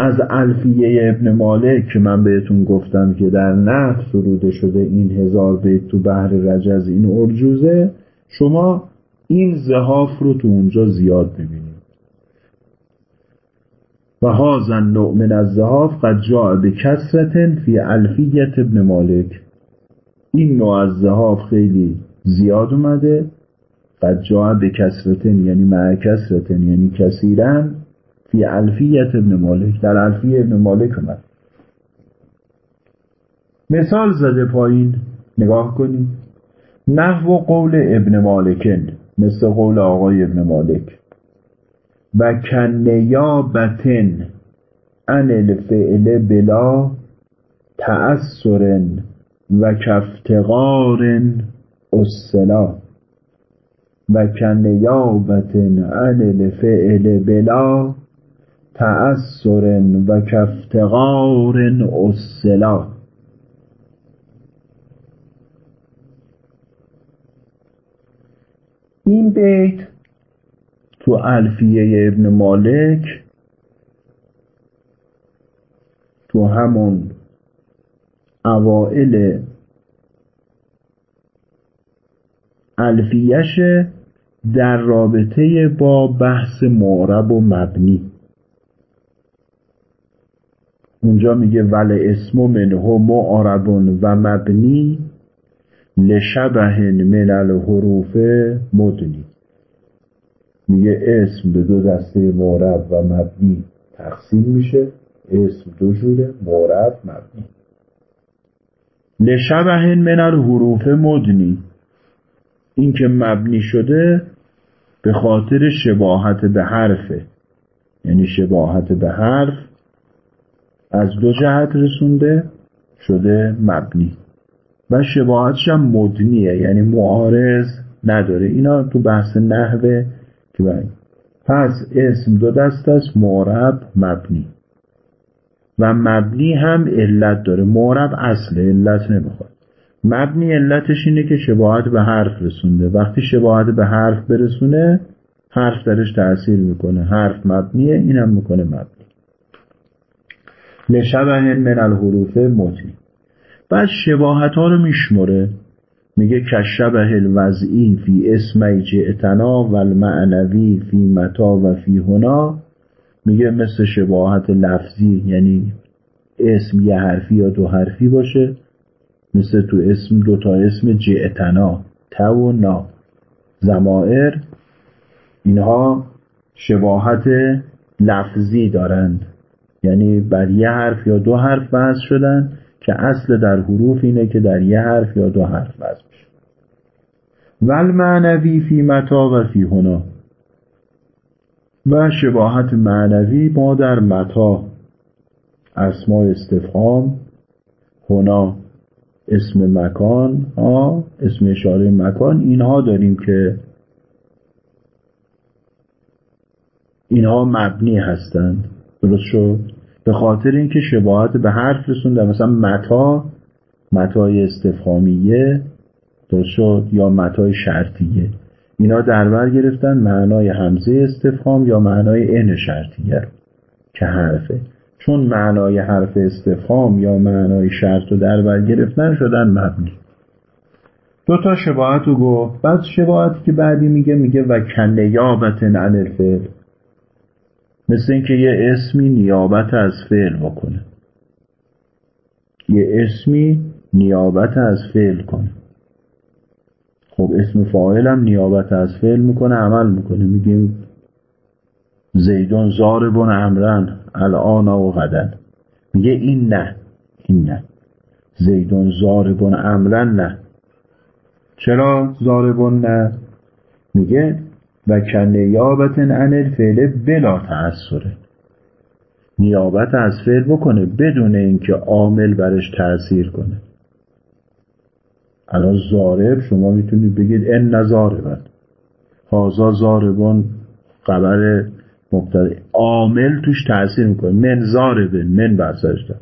S1: از الفیه ابن مالک که من بهتون گفتم که در نحو سروده شده این هزار بیت تو بحر رجز این ارجوزه شما این زهاف رو تو اونجا زیاد ببینید. و هازن نوع من از زهاف قد جا به کسرتن فی الفیت ابن مالک. این نوع از زهاف خیلی زیاد اومده قد جا به کسرتن یعنی مع کسرتن یعنی کسیرن فی الفیت ابن مالک. در الفیه ابن مالک اومد. مثال زده پایین. نگاه کنید. نحو قول ابن مالکن. مثل قول آقای ابن مالک. و کنیابتن ان الفعل بلا تأثر و کفتقار اصلا. و کنیابت عن الفعل بلا تأثر و کفتقار اصلا. این بیت تو الفیه ابن مالک تو همون اوائل الفیش در رابطه با بحث معرب و مبنی. اونجا میگه ول اسم منه معرب و مبنی لشبه من الحروف مدنی. میگه اسم به دو دسته معرب و مبنی تقسیم میشه. اسم دو جوره معرب مبنی. لشبه من الحروف مدنی. این که مبنی شده به خاطر شباهت به حرفه. یعنی شباهت به حرف از دو جهت رسونده شده مبنی. و شباهتش هم مدنیه یعنی معارض نداره. اینا تو بحث نحوه که باید. پس اسم دو دست است معرب مبنی. و مبنی هم علت داره. معرب اصل علت نمی‌خواد. مبنی علتش اینه که شباهت به حرف رسونده. وقتی شباهت به حرف برسونه حرف درش تأثیر می‌کنه. حرف مبنیه اینم می‌کنه مبنی. لشبه من الحروف مطی بعد شباهت ها رو میشمره میگه کشبه الوضعی فی اسم جئتنا و المعنوی فی متا و فی هنا. میگه مثل شباهت لفظی یعنی اسم یه حرفی یا دو حرفی باشه. مثل تو اسم دو تا اسم جئتنا تو و نا. زمائر اینها شباهت لفظی دارند. یعنی بر یه حرف یا دو حرف بحث شدن که اصل در حروف اینه که در یه حرف یا دو حرف بحث بشه ول معنوی فی متا و فی هنا. و شباهت معنوی ما در متا اسماء استفهام هنا اسم مکان ها اسم اشاره مکان اینها داریم که اینها مبنی هستند. درست شد؟ به خاطر اینکه شباهت به حرف رسونده مثلا متا متای استفهامیه درست شد؟ یا متای شرطیه. اینا در بر گرفتن معنای همزه استفهام یا معنای ان شرطیه که حرفه. چون معنای حرف استفهام یا معنای شرط رو در بر گرفتن شدن مبنی. دو تا شباهت رو گفت. بعد شباهتی که بعدی میگه میگه و عن الفعل. مثل اینکه یه اسمی نیابت از فعل بکنه. یه اسمی نیابت از فعل کنه. خب اسم فاعل هم نیابت از فعل می‌کنه عمل می‌کنه. میگیم زیدون زاربون امرن الان و غدن. میگه این نه این نه. زیدون زاربون امرن نه. چرا زاربون نه؟ میگه و کنیابت عن الفعل بلا تأثره. نیابت از فعل بکنه بدون اینکه عامل برش تأثیر کنه. الان زارب شما می‌تونید بگید ان نزاربن. هازا زاربون خبر مبتدا. عامل توش تاثیر می‌کنه. من زاربه من برسرش دار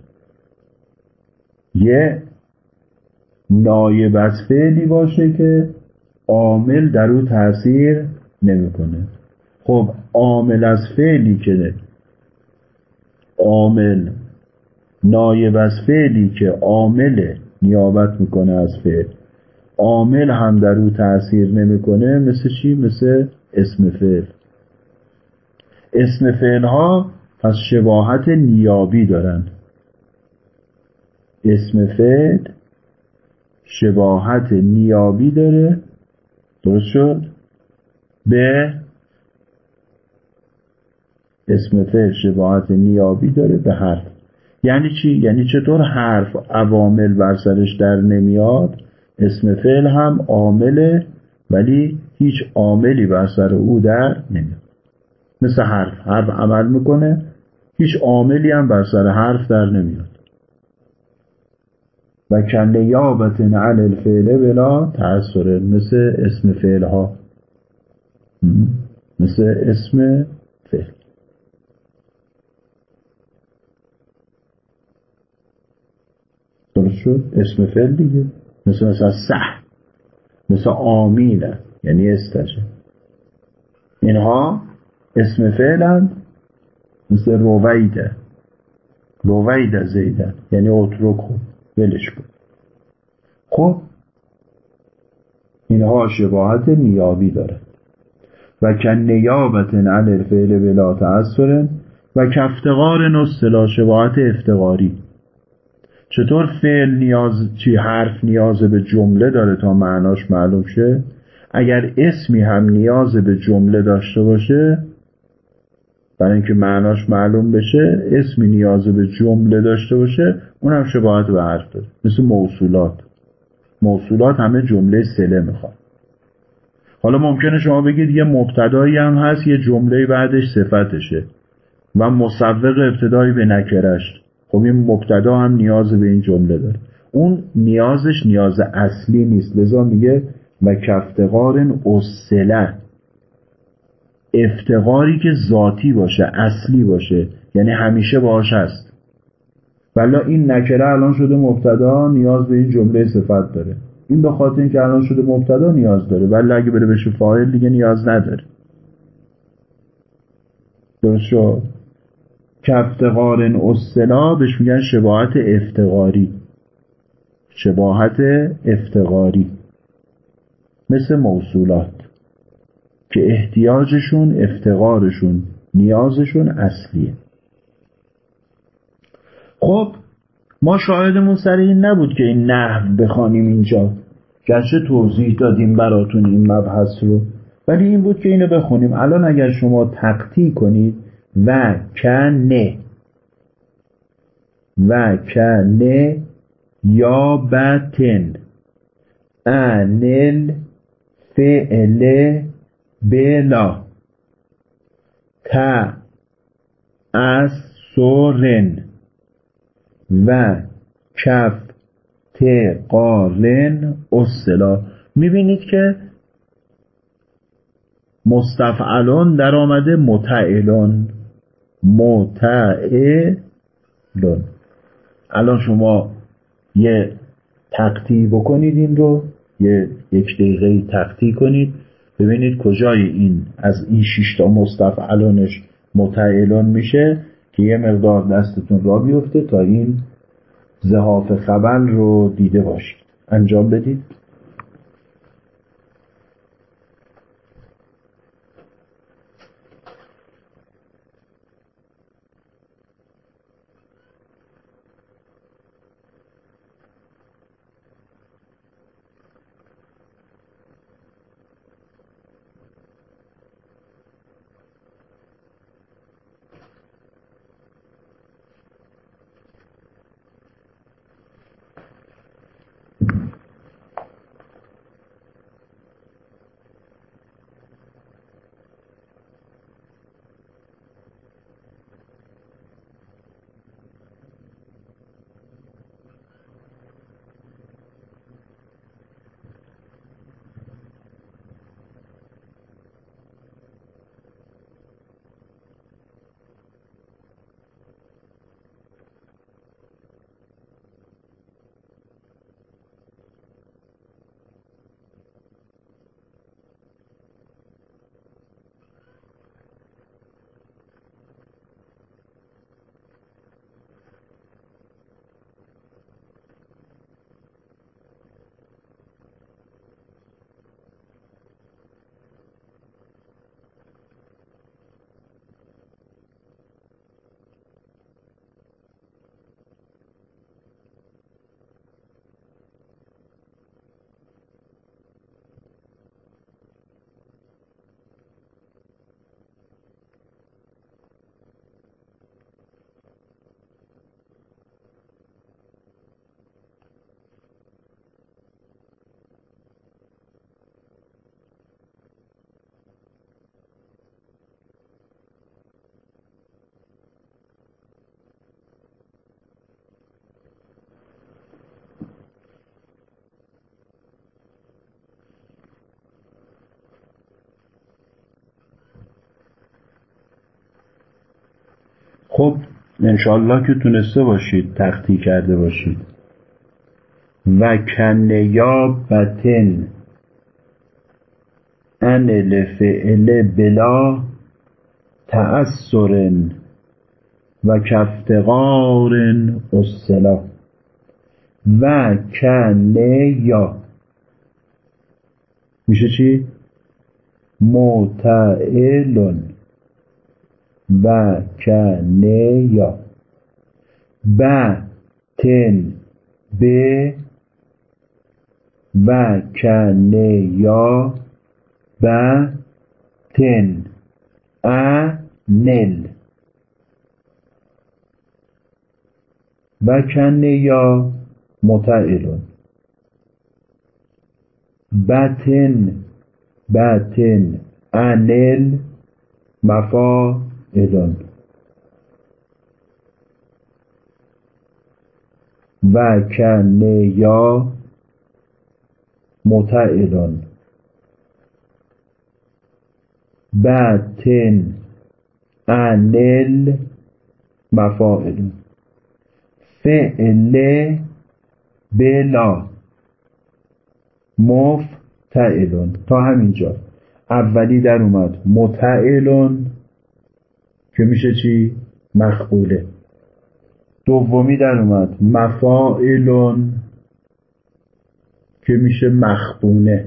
S1: یه نایب از فعلی باشه که عامل در او تاثیر نمی‌کنه. خب عامل از فعلی که عامل نایب از فعلی که عامل نیابت می‌کنه از فعل. عامل هم در او تاثیر نمی‌کنه مثل چی؟ مثل اسم فعل. اسم فعل ها پس شباهت نیابی دارن. اسم فعل شباهت نیابی داره. درست شد؟ به اسم فعل شباهت نیابی داره به حرف. یعنی چی؟ یعنی چطور حرف عوامل بر سرش در نمیاد؟ اسم فعل هم عامله ولی هیچ عاملی بر سر او در نمیاد. مثل حرف. حرف عمل می‌کنه هیچ عاملی هم بر سر حرف در نمیاد. و کنده یابت عن الفعل بلا تأثره مثل اسم فعل ها مثل اسم فعل. درست شد؟ اسم فعل دیگه. مثل مثلا سح مثل آمینه یعنی استجه اینها اسم فعلند مثل رویده رویده زیده یعنی اترکو ولش کن. خب اینها شباهت نیابی داره. و که نیابت عن الفعل بلا تأثر و کفتقار اصطلاح شباهت افتقاری. چطور فعل نیاز چی حرف نیاز به جمله داره تا معناش معلوم شه؟ اگر اسمی هم نیاز به جمله داشته باشه برای اینکه معناش معلوم بشه اسمی نیاز به جمله داشته باشه اون هم شباهت به حرف داره. مثل موصولات. موصولات همه جمله سله می‌خواد حالا ممکنه شما بگید یه مبتدایی هم هست یه جمله بعدش صفتشه. و مصوق ابتدایی به نکرش خب این مبتدا هم نیاز به این جمله داره. اون نیازش نیاز اصلی نیست. لذا میگه و کفتقار اصله. افتقاری که ذاتی باشه اصلی باشه. یعنی همیشه باش هست. ولی این نکره الان شده مبتدا نیاز به این جمله صفت داره. این به خاطر اینکه الان شده مبتدا نیاز داره. ولی اگه بره بشه فاعل دیگه نیاز نداره. درست شد؟ کفتقار اصلا بهش میگن شباهت افتقاری شباهت افتقاری مثل موصولات. که احتیاجشون افتقارشون نیازشون اصلیه. خب ما شاهدمون سر این نبود که این نحو بخوانیم اینجا. گرچه توضیح دادیم براتون این مبحث رو. ولی این بود که اینو بخونیم. الان اگر شما تقطی کنید و کنه و کنه یا بتن انل فعل بلا. تا از سورن و کف تقارن اصلا می‌بینید که مستفعلان در آمده متعلان متعلان الان شما یه تقطی بکنید این رو یه یک دقیقه تقطی کنید. ببینید کجای این از این شیشتا مستفعلانش متعلان میشه. که یه مقدار دستتون را بیفته تا این زهاف خبل رو دیده باشید. انجام بدید. انشالله که تونسته باشید تختی کرده باشید. و کنیابتن ان لفعل بلا تأثر و کفتقار اصلا و کنیا میشه چی؟ متعلن. و کنیا ب تن به و کنیا ب تن نل و کنیا متعلن بتن بتن انل مفاعلن و کنیا متعلن بتن انل مفاعل. فعل بلا. مفتعلون تا همینجا. اولی در اومد. متعلون که میشه چی؟ مخبوله دومی در اومد. مفاعلون که میشه مخبونه.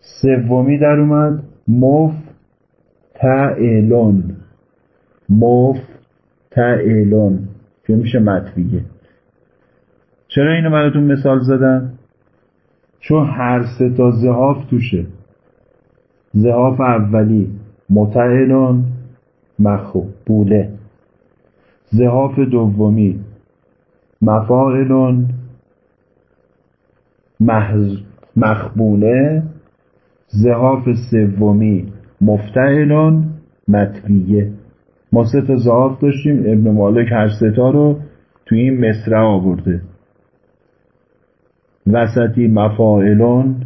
S1: سومی در اومد. مفتعلون. مفتعلون که میشه مطویه. چرا اینو براتون مثال زدم؟ چون هر سه تا زهاف توشه. زهاف اولی. متعلون. مخو بوله. زهاف دومی. مفاعلون. مخبونه زهاف سومی. مفتعلون. مطویه ما سه تا زهاف داشتیم. ابن مالک هر سه تا رو تو این مصرع آورده. وسطی مفاعلون.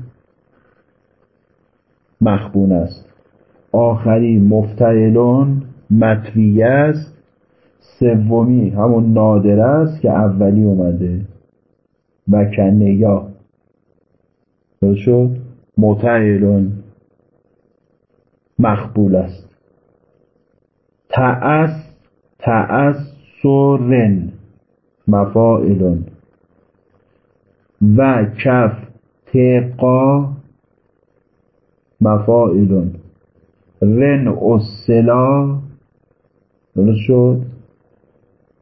S1: مخبون است. آخری مفتعلون. مطویه است سومی همون نادره است که اولی اومده. و کنه یا شد؟ متعلون مخبول است. تأس تأسرن. مفاعلون و کف تقا. مفاعلون رن اصلا درست شد؟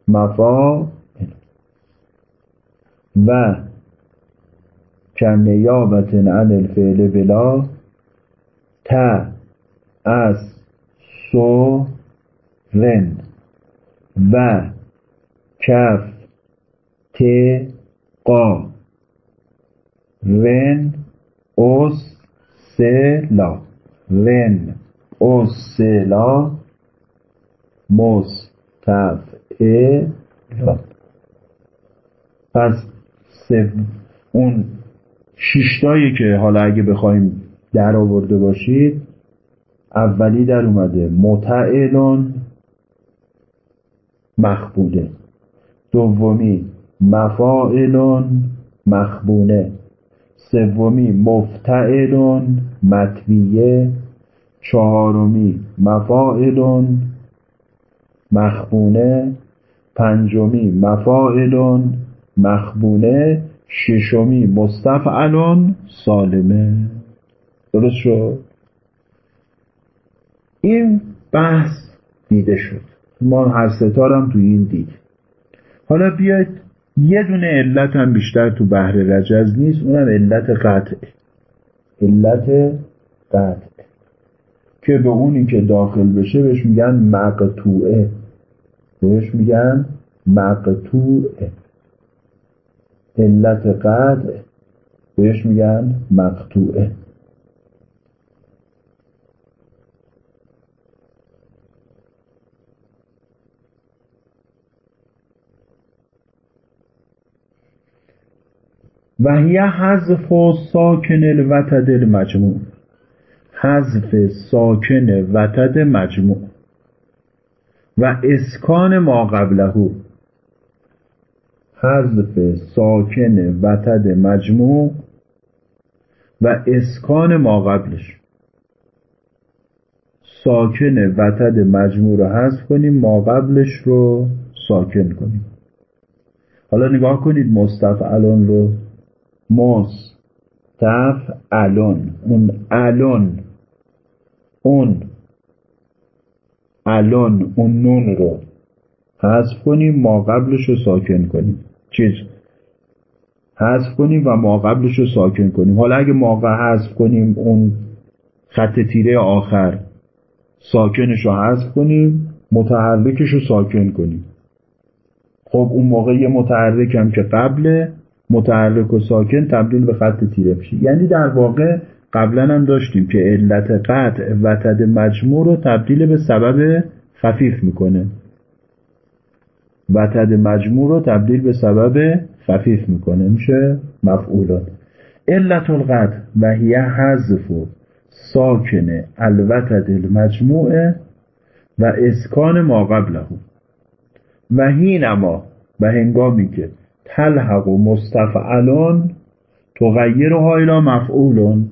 S1: مفاعل و کنیابت عن الفعل بلا ت از سو رن و کف ت قا رن اس سلا رن اس سلا مستفعلا پس اون شیشتایی که حالا اگه بخوایم در آورده باشید اولی در اومده متعلون مخبوده دومی مفاعلون مخبونه. سومی مفتعلون مطویه چهارمی مفاعلون مخبونه پنجمی مفاعلون مخبونه ششمی مستفعلون سالمه. درست شد؟ این بحث دیده شد. ما هر ستارم تو این دید. حالا بیاید یه دونه علت هم بیشتر تو بحر رجز نیست اونم علت قطع علت قطع که به اونی که داخل بشه بهش میگن مقتوعه بهش میگن مقتوعه علت قطع. بهش میگن مقتوعه و هی حذف ساکن الوتد المجموع حذف ساکن وتد مجموع و اسکان ما قبله حذف ساکن وتد مجموع و اسکان ما قبلش. ساکن وتد مجموع رو حذف کنیم ما قبلش رو ساکن کنیم. حالا نگاه کنید مستفعلون رو. مستفعلون. اون الان اون الان اون نون رو حذف کنیم ما قبلش رو ساکن کنیم. چیز. حذف کنیم و ما قبلش رو ساکن کنیم. حالا اگه ما حذف کنیم اون خط تیره آخر ساکنش رو حذف کنیم متحرکش رو ساکن کنیم. خب اون موقع یه متحرک هم که قبل متحرک و ساکن تبدیل به خط تیره میشه. یعنی در واقع قبلا هم داشتیم که علت قطع وتد مجموع رو تبدیل به سبب خفیف می‌کنه. وتد مجموع رو تبدیل به سبب خفیف می‌کنه. میشه مفعولات. علت القطع و هی حذف ساکن الوتد المجموعه و اسکان ما قبله و هینما و هنگامی که تلحق و مستفعلون تغییرها الى مفعولون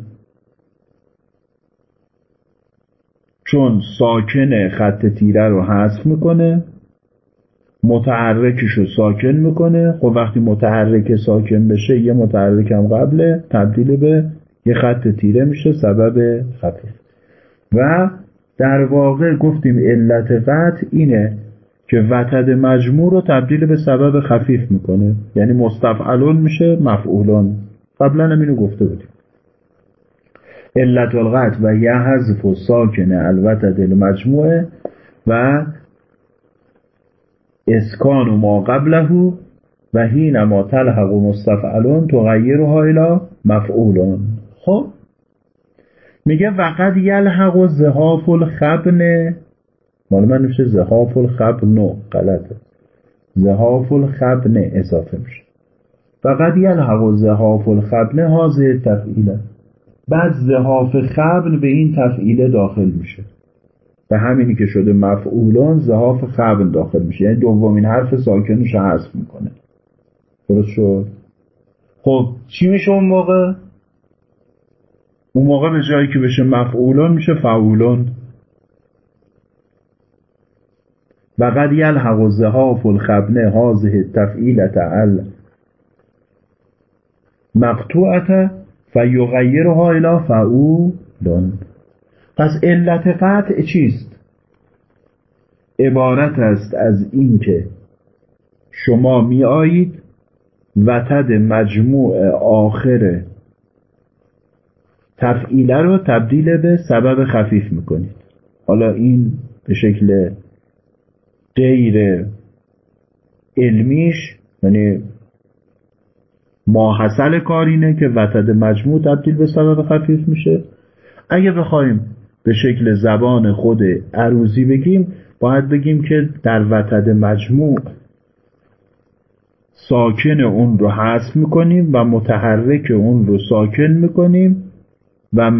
S1: چون ساکن خط تیره رو حذف می‌کنه متحرکش رو ساکن می‌کنه. خب وقتی متحرک ساکن بشه یه متحرک هم قبله تبدیل به یه خط تیره میشه سبب خفیف و در واقع گفتیم علت قطع اینه که وتد مجموع رو تبدیل به سبب خفیف می‌کنه. یعنی مستفعلون میشه مفعولون. قبلا هم اینو گفته بودیم. علت القطع و یه حذف و ساکنه الوتد المجموعه و اسکان و ما قبله و هین ما تلحق و مستفعلون تغییرها الى مفعولون. خب؟ میگه وقت یلحق و زهاف الخبن. مال من نوشته زهاف الخبن. غلطه. زهاف الخبن اضافه میشه. فقط یلحق و زهاف الخبن حاضر تفعیله بعد زهاف خبن به این تفعیله داخل میشه. به همینی که شده مفعولان زهاف خبن داخل میشه. یعنی دومین حرف ساکنش حذف می‌کنه. درست شد؟ خب چی میشه اون موقع؟ اون موقع به جایی که بشه مفعولان میشه فعولان. و قد یلحق الزهاف الخبنه هذه تفعیلت ال. مقطوعت فیغیرها الى فعولان پس علت قطع چیست؟ عبارت است از اینکه شما می آیید وتد مجموع آخر تفعیله رو تبدیل به سبب خفیف می‌کنید. حالا این به شکل غیر علمیش یعنی ماحصل کارینه که وتد مجموع تبدیل به سبب خفیف میشه. اگه بخوایم به شکل زبان خود عروضی بگیم باید بگیم که در وتد مجموع ساکن اون رو حذف می‌کنیم و متحرک اون رو ساکن می‌کنیم و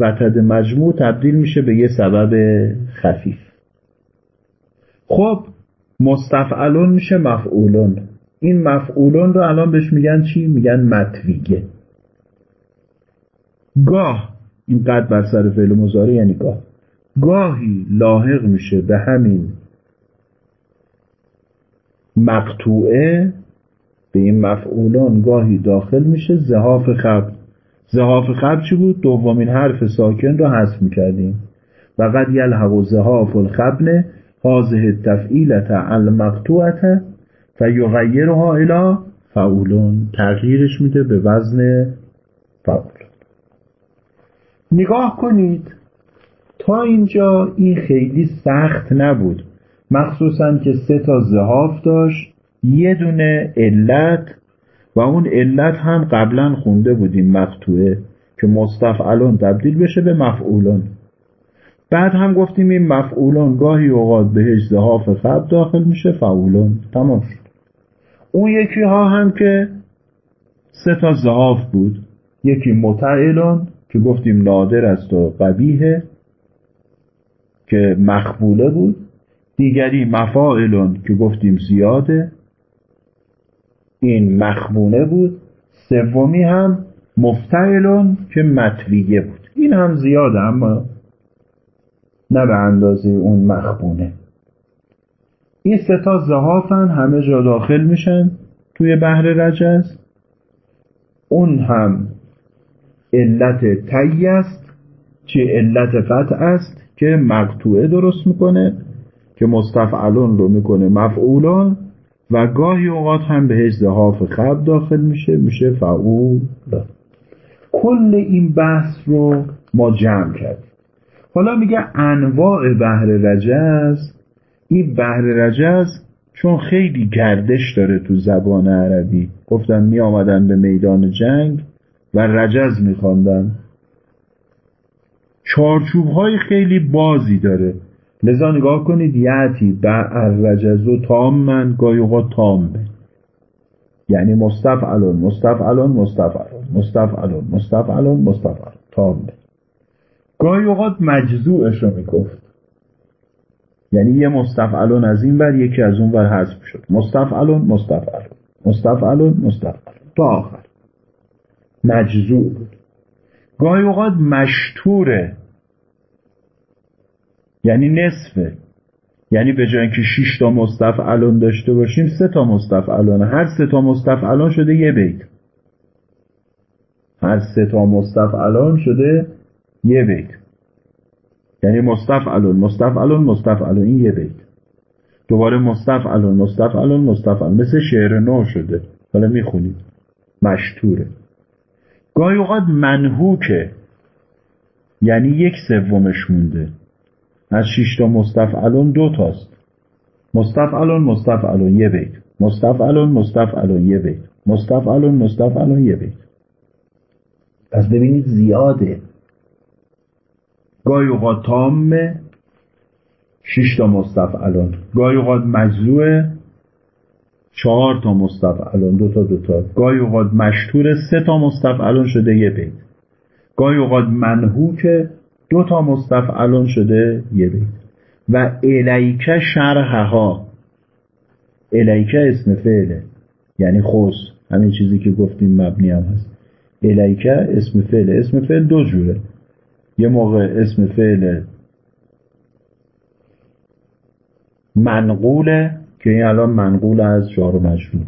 S1: وتد مجموع تبدیل میشه به یه سبب خفیف. خب مستفعلون میشه مفعولون. این مفعولون رو الان بهش میگن چی؟ میگن متویگه. گاه این قد بر سر فعل مزاره یعنی گاه. گاهی لاحق میشه به همین مقطوعه به این مفعولان گاهی داخل میشه. زهاف خب. زهاف خب چی بود؟ دومین حرف ساکن رو حذف می‌کردیم. و قد یلحق و زهاف الخبن حاضه تفعیلت المقطوعت فیغیرها الى فعولون تغییرش میده به وزن فعول نگاه کنید. تا اینجا این خیلی سخت نبود. مخصوصا که سه تا زهاف داشت یه دونه علت و اون علت هم قبلا خونده بودیم مقتوعه که مستفعلون تبدیل بشه به مفعولون. بعد هم گفتیم این مفعولون گاهی اوقات بهش زهاف خب داخل میشه فعولون تمام شد. اون یکی ها هم که سه تا زهاف بود. یکی متعلون که گفتیم نادر است و قبیه که مخبوله بود. دیگری مفاعلون که گفتیم زیاده. این مخبونه بود. سومی هم مفتعلون که مطویه بود. این هم زیاده اما نه به اندازه اون مخبونه این ستا زهافن همه جا داخل میشن توی بحر رجز. اون هم علت تی است چه علت فتح است که مقطوعه درست می‌کنه که مستفعلون رو می‌کنه مفعولان و گاهی اوقات هم به زهاف خب داخل میشه میشه فعول. کل این بحث رو ما جمع کردیم. حالا میگه انواع بحر رجز این بحر رجز چون خیلی گردش داره تو زبان عربی. گفتم می آمدن به میدان جنگ و رجز می خواندن. چارچوب های خیلی بازی داره. لذا نگاه کنید یعتی بر رجز و تام من گاهی اوقات تامه یعنی مستفعلون مستفعلون مستفعلون مستفعلون مستفعلون مستفعلون تامه گاهی اوقات مجزوعش رو می‌گفت. یعنی یه مستفعلون از این بر یکی از اون بر حذف شد. مستفعلون مستفعلون. مستفعلون مستفعلون. تا آخر. مجزوع بود. گاهی اوقات مشتوره. یعنی نصفه. یعنی به جای اینکه 6 تا مستفعلون داشته باشیم سه تا مستفعلون. هر سه تا مستفعلون شده یه بیت. هر سه تا مستفعلون شده یه بیت. یعنی مستفعلون مستفعلون مستفعلون. این یه بیت. دوباره مستفعلون مستفعلون مستفعلون. مثل شعر نو شده. حالا می‌خونید مشتوره. گاهی اوقات منحوکه. یعنی یک سومش مونده. از شش تا مستفعلون دو تاست. مستفعلون مستفعلون. یه بیت. مستفعلون مستفعلون. یه بیت. مستفعلون مستفعلون. یه بیت. پس ببینید زیاده. گاهی اوقات تامه شش تا مستفعلون گاهی اوقات مجزوع چهار تا مستفعلون دو تا دو تا. گاهی اوقات مشتور سه تا مستفعلون شده یه بیت. گاهی اوقات منحوک دو تا مستفعلون شده یه بیت. و الیکه شرحها. الیکه اسم فعله. یعنی خوز همین چیزی که گفتیم مبنی هم هست. الیکه اسم فعله. اسم فعل دو جوره. یه موقع اسم فعل منقوله که این الان منقول از جار و مجرور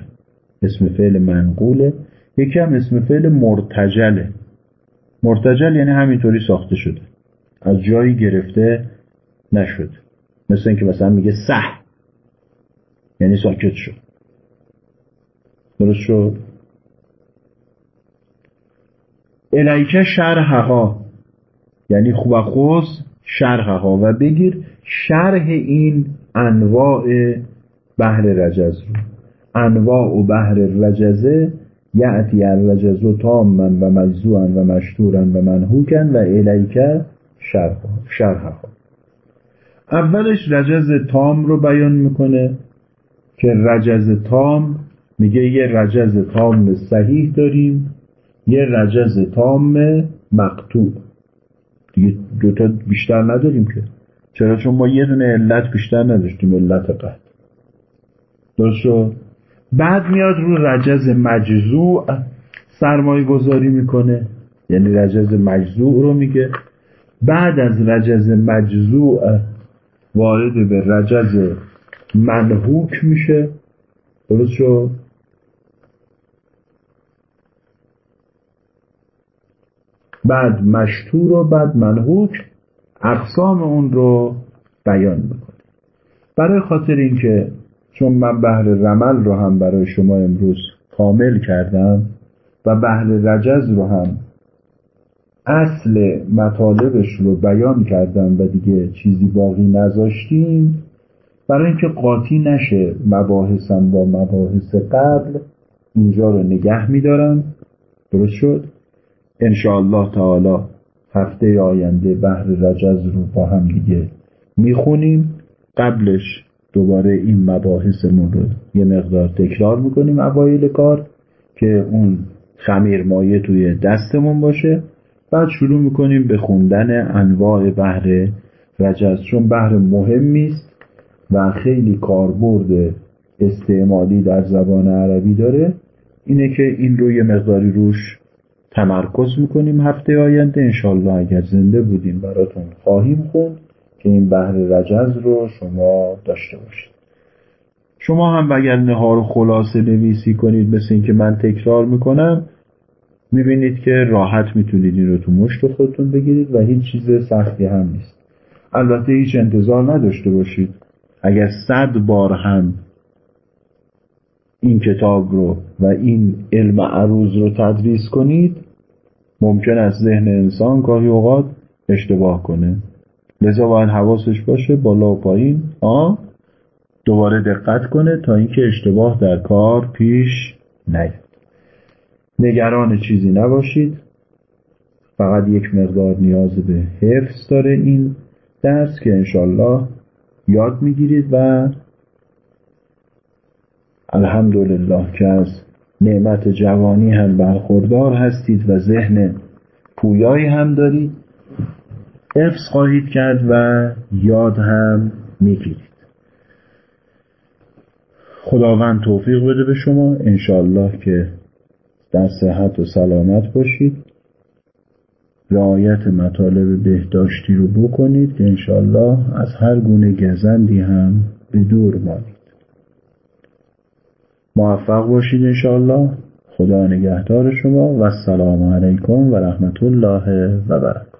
S1: اسم فعل منقوله. یکی هم اسم فعل مرتجله. مرتجل یعنی همینطوری ساخته شده. از جایی گرفته نشد مثل اینکه مثلا میگه سه یعنی ساکت شد. درست شد؟ الیکه شرحها. یعنی خوز شرحها. و بگیر شرح این انواع بحر رجز رو. انواع و بحر رجزه یعتی الرجز و تاما و مجزوعا و مشتورا و منحوکا و الیکه شرحها. اولش رجز تام رو بیان می‌کنه که رجز تام میگه یه رجز تام صحیح داریم یه رجز تام مقتوع دیگه دوتا بیشتر نداریم که. چرا؟ چون ما یه دونه علت بیشتر نداشتیم علت قد درست شد؟ بعد میاد رو رجز مجزوع سرمایه گذاری می‌کنه. یعنی رجز مجزوع رو میگه. بعد از رجز مجزوع وارد به رجز منحوک میشه. درست شد؟ بعد مشتور و بعد منحوک اقسام اون رو بیان می‌کنه. برای خاطر اینکه چون من بحر رمل رو هم برای شما امروز کامل کردم و بحر رجز رو هم اصل مطالبش رو بیان کردم و دیگه چیزی باقی نذاشتیم برای اینکه قاطی نشه مباحثم با مباحث قبل اینجا رو نگه میدارم. درست شد؟ الله تعالی هفته آینده بحر رجز رو با هم دیگه می‌خونیم. قبلش دوباره این مباحثمون رو یه مقدار تکرار می‌کنیم اوایل کار که اون خمیر مایه توی دستمون باشه. بعد شروع می‌کنیم به خوندن انواع بحر رجز. چون بحر مهمی است و خیلی کاربرد استعمالی در زبان عربی داره. اینه که این رو یه مقداری روش تمرکز می‌کنیم هفته آینده. انشالله اگر زنده بودیم براتون خواهیم خوند که این بحر رجز رو شما داشته باشید. شما هم اگر نهار خلاصه نویسی کنید مثل اینکه من تکرار می‌کنم می‌بینید که راحت می‌تونید این رو تو مشت خودتون بگیرید و هیچ چیز سختی هم نیست. البته هیچ انتظار نداشته باشید. اگر صد بار هم این کتاب رو و این علم عروض رو تدریس کنید ممکن است ذهن انسان گاهی اوقات اشتباه کنه. لذا باید حواسش باشه بالا و پایین. آ؟ دوباره دقت کنه تا اینکه اشتباه در کار پیش نیاد. نگران چیزی نباشید. فقط یک مقدار نیاز به حفظ داره این درس که انشالله یاد می‌گیرید و الحمدلله که از نعمت جوانی هم برخوردار هستید و ذهن پویایی هم دارید. حفظ خواهید کرد و یاد هم می‌گیرید. خداوند توفیق بده به شما. انشالله که در صحت و سلامت باشید. رعایت مطالب بهداشتی رو بکنید که انشالله از هر گونه گزندی هم به دور مانید. موفق باشید انشالله خدا نگهدار شما و السلام علیکم و رحمت الله و برکاته.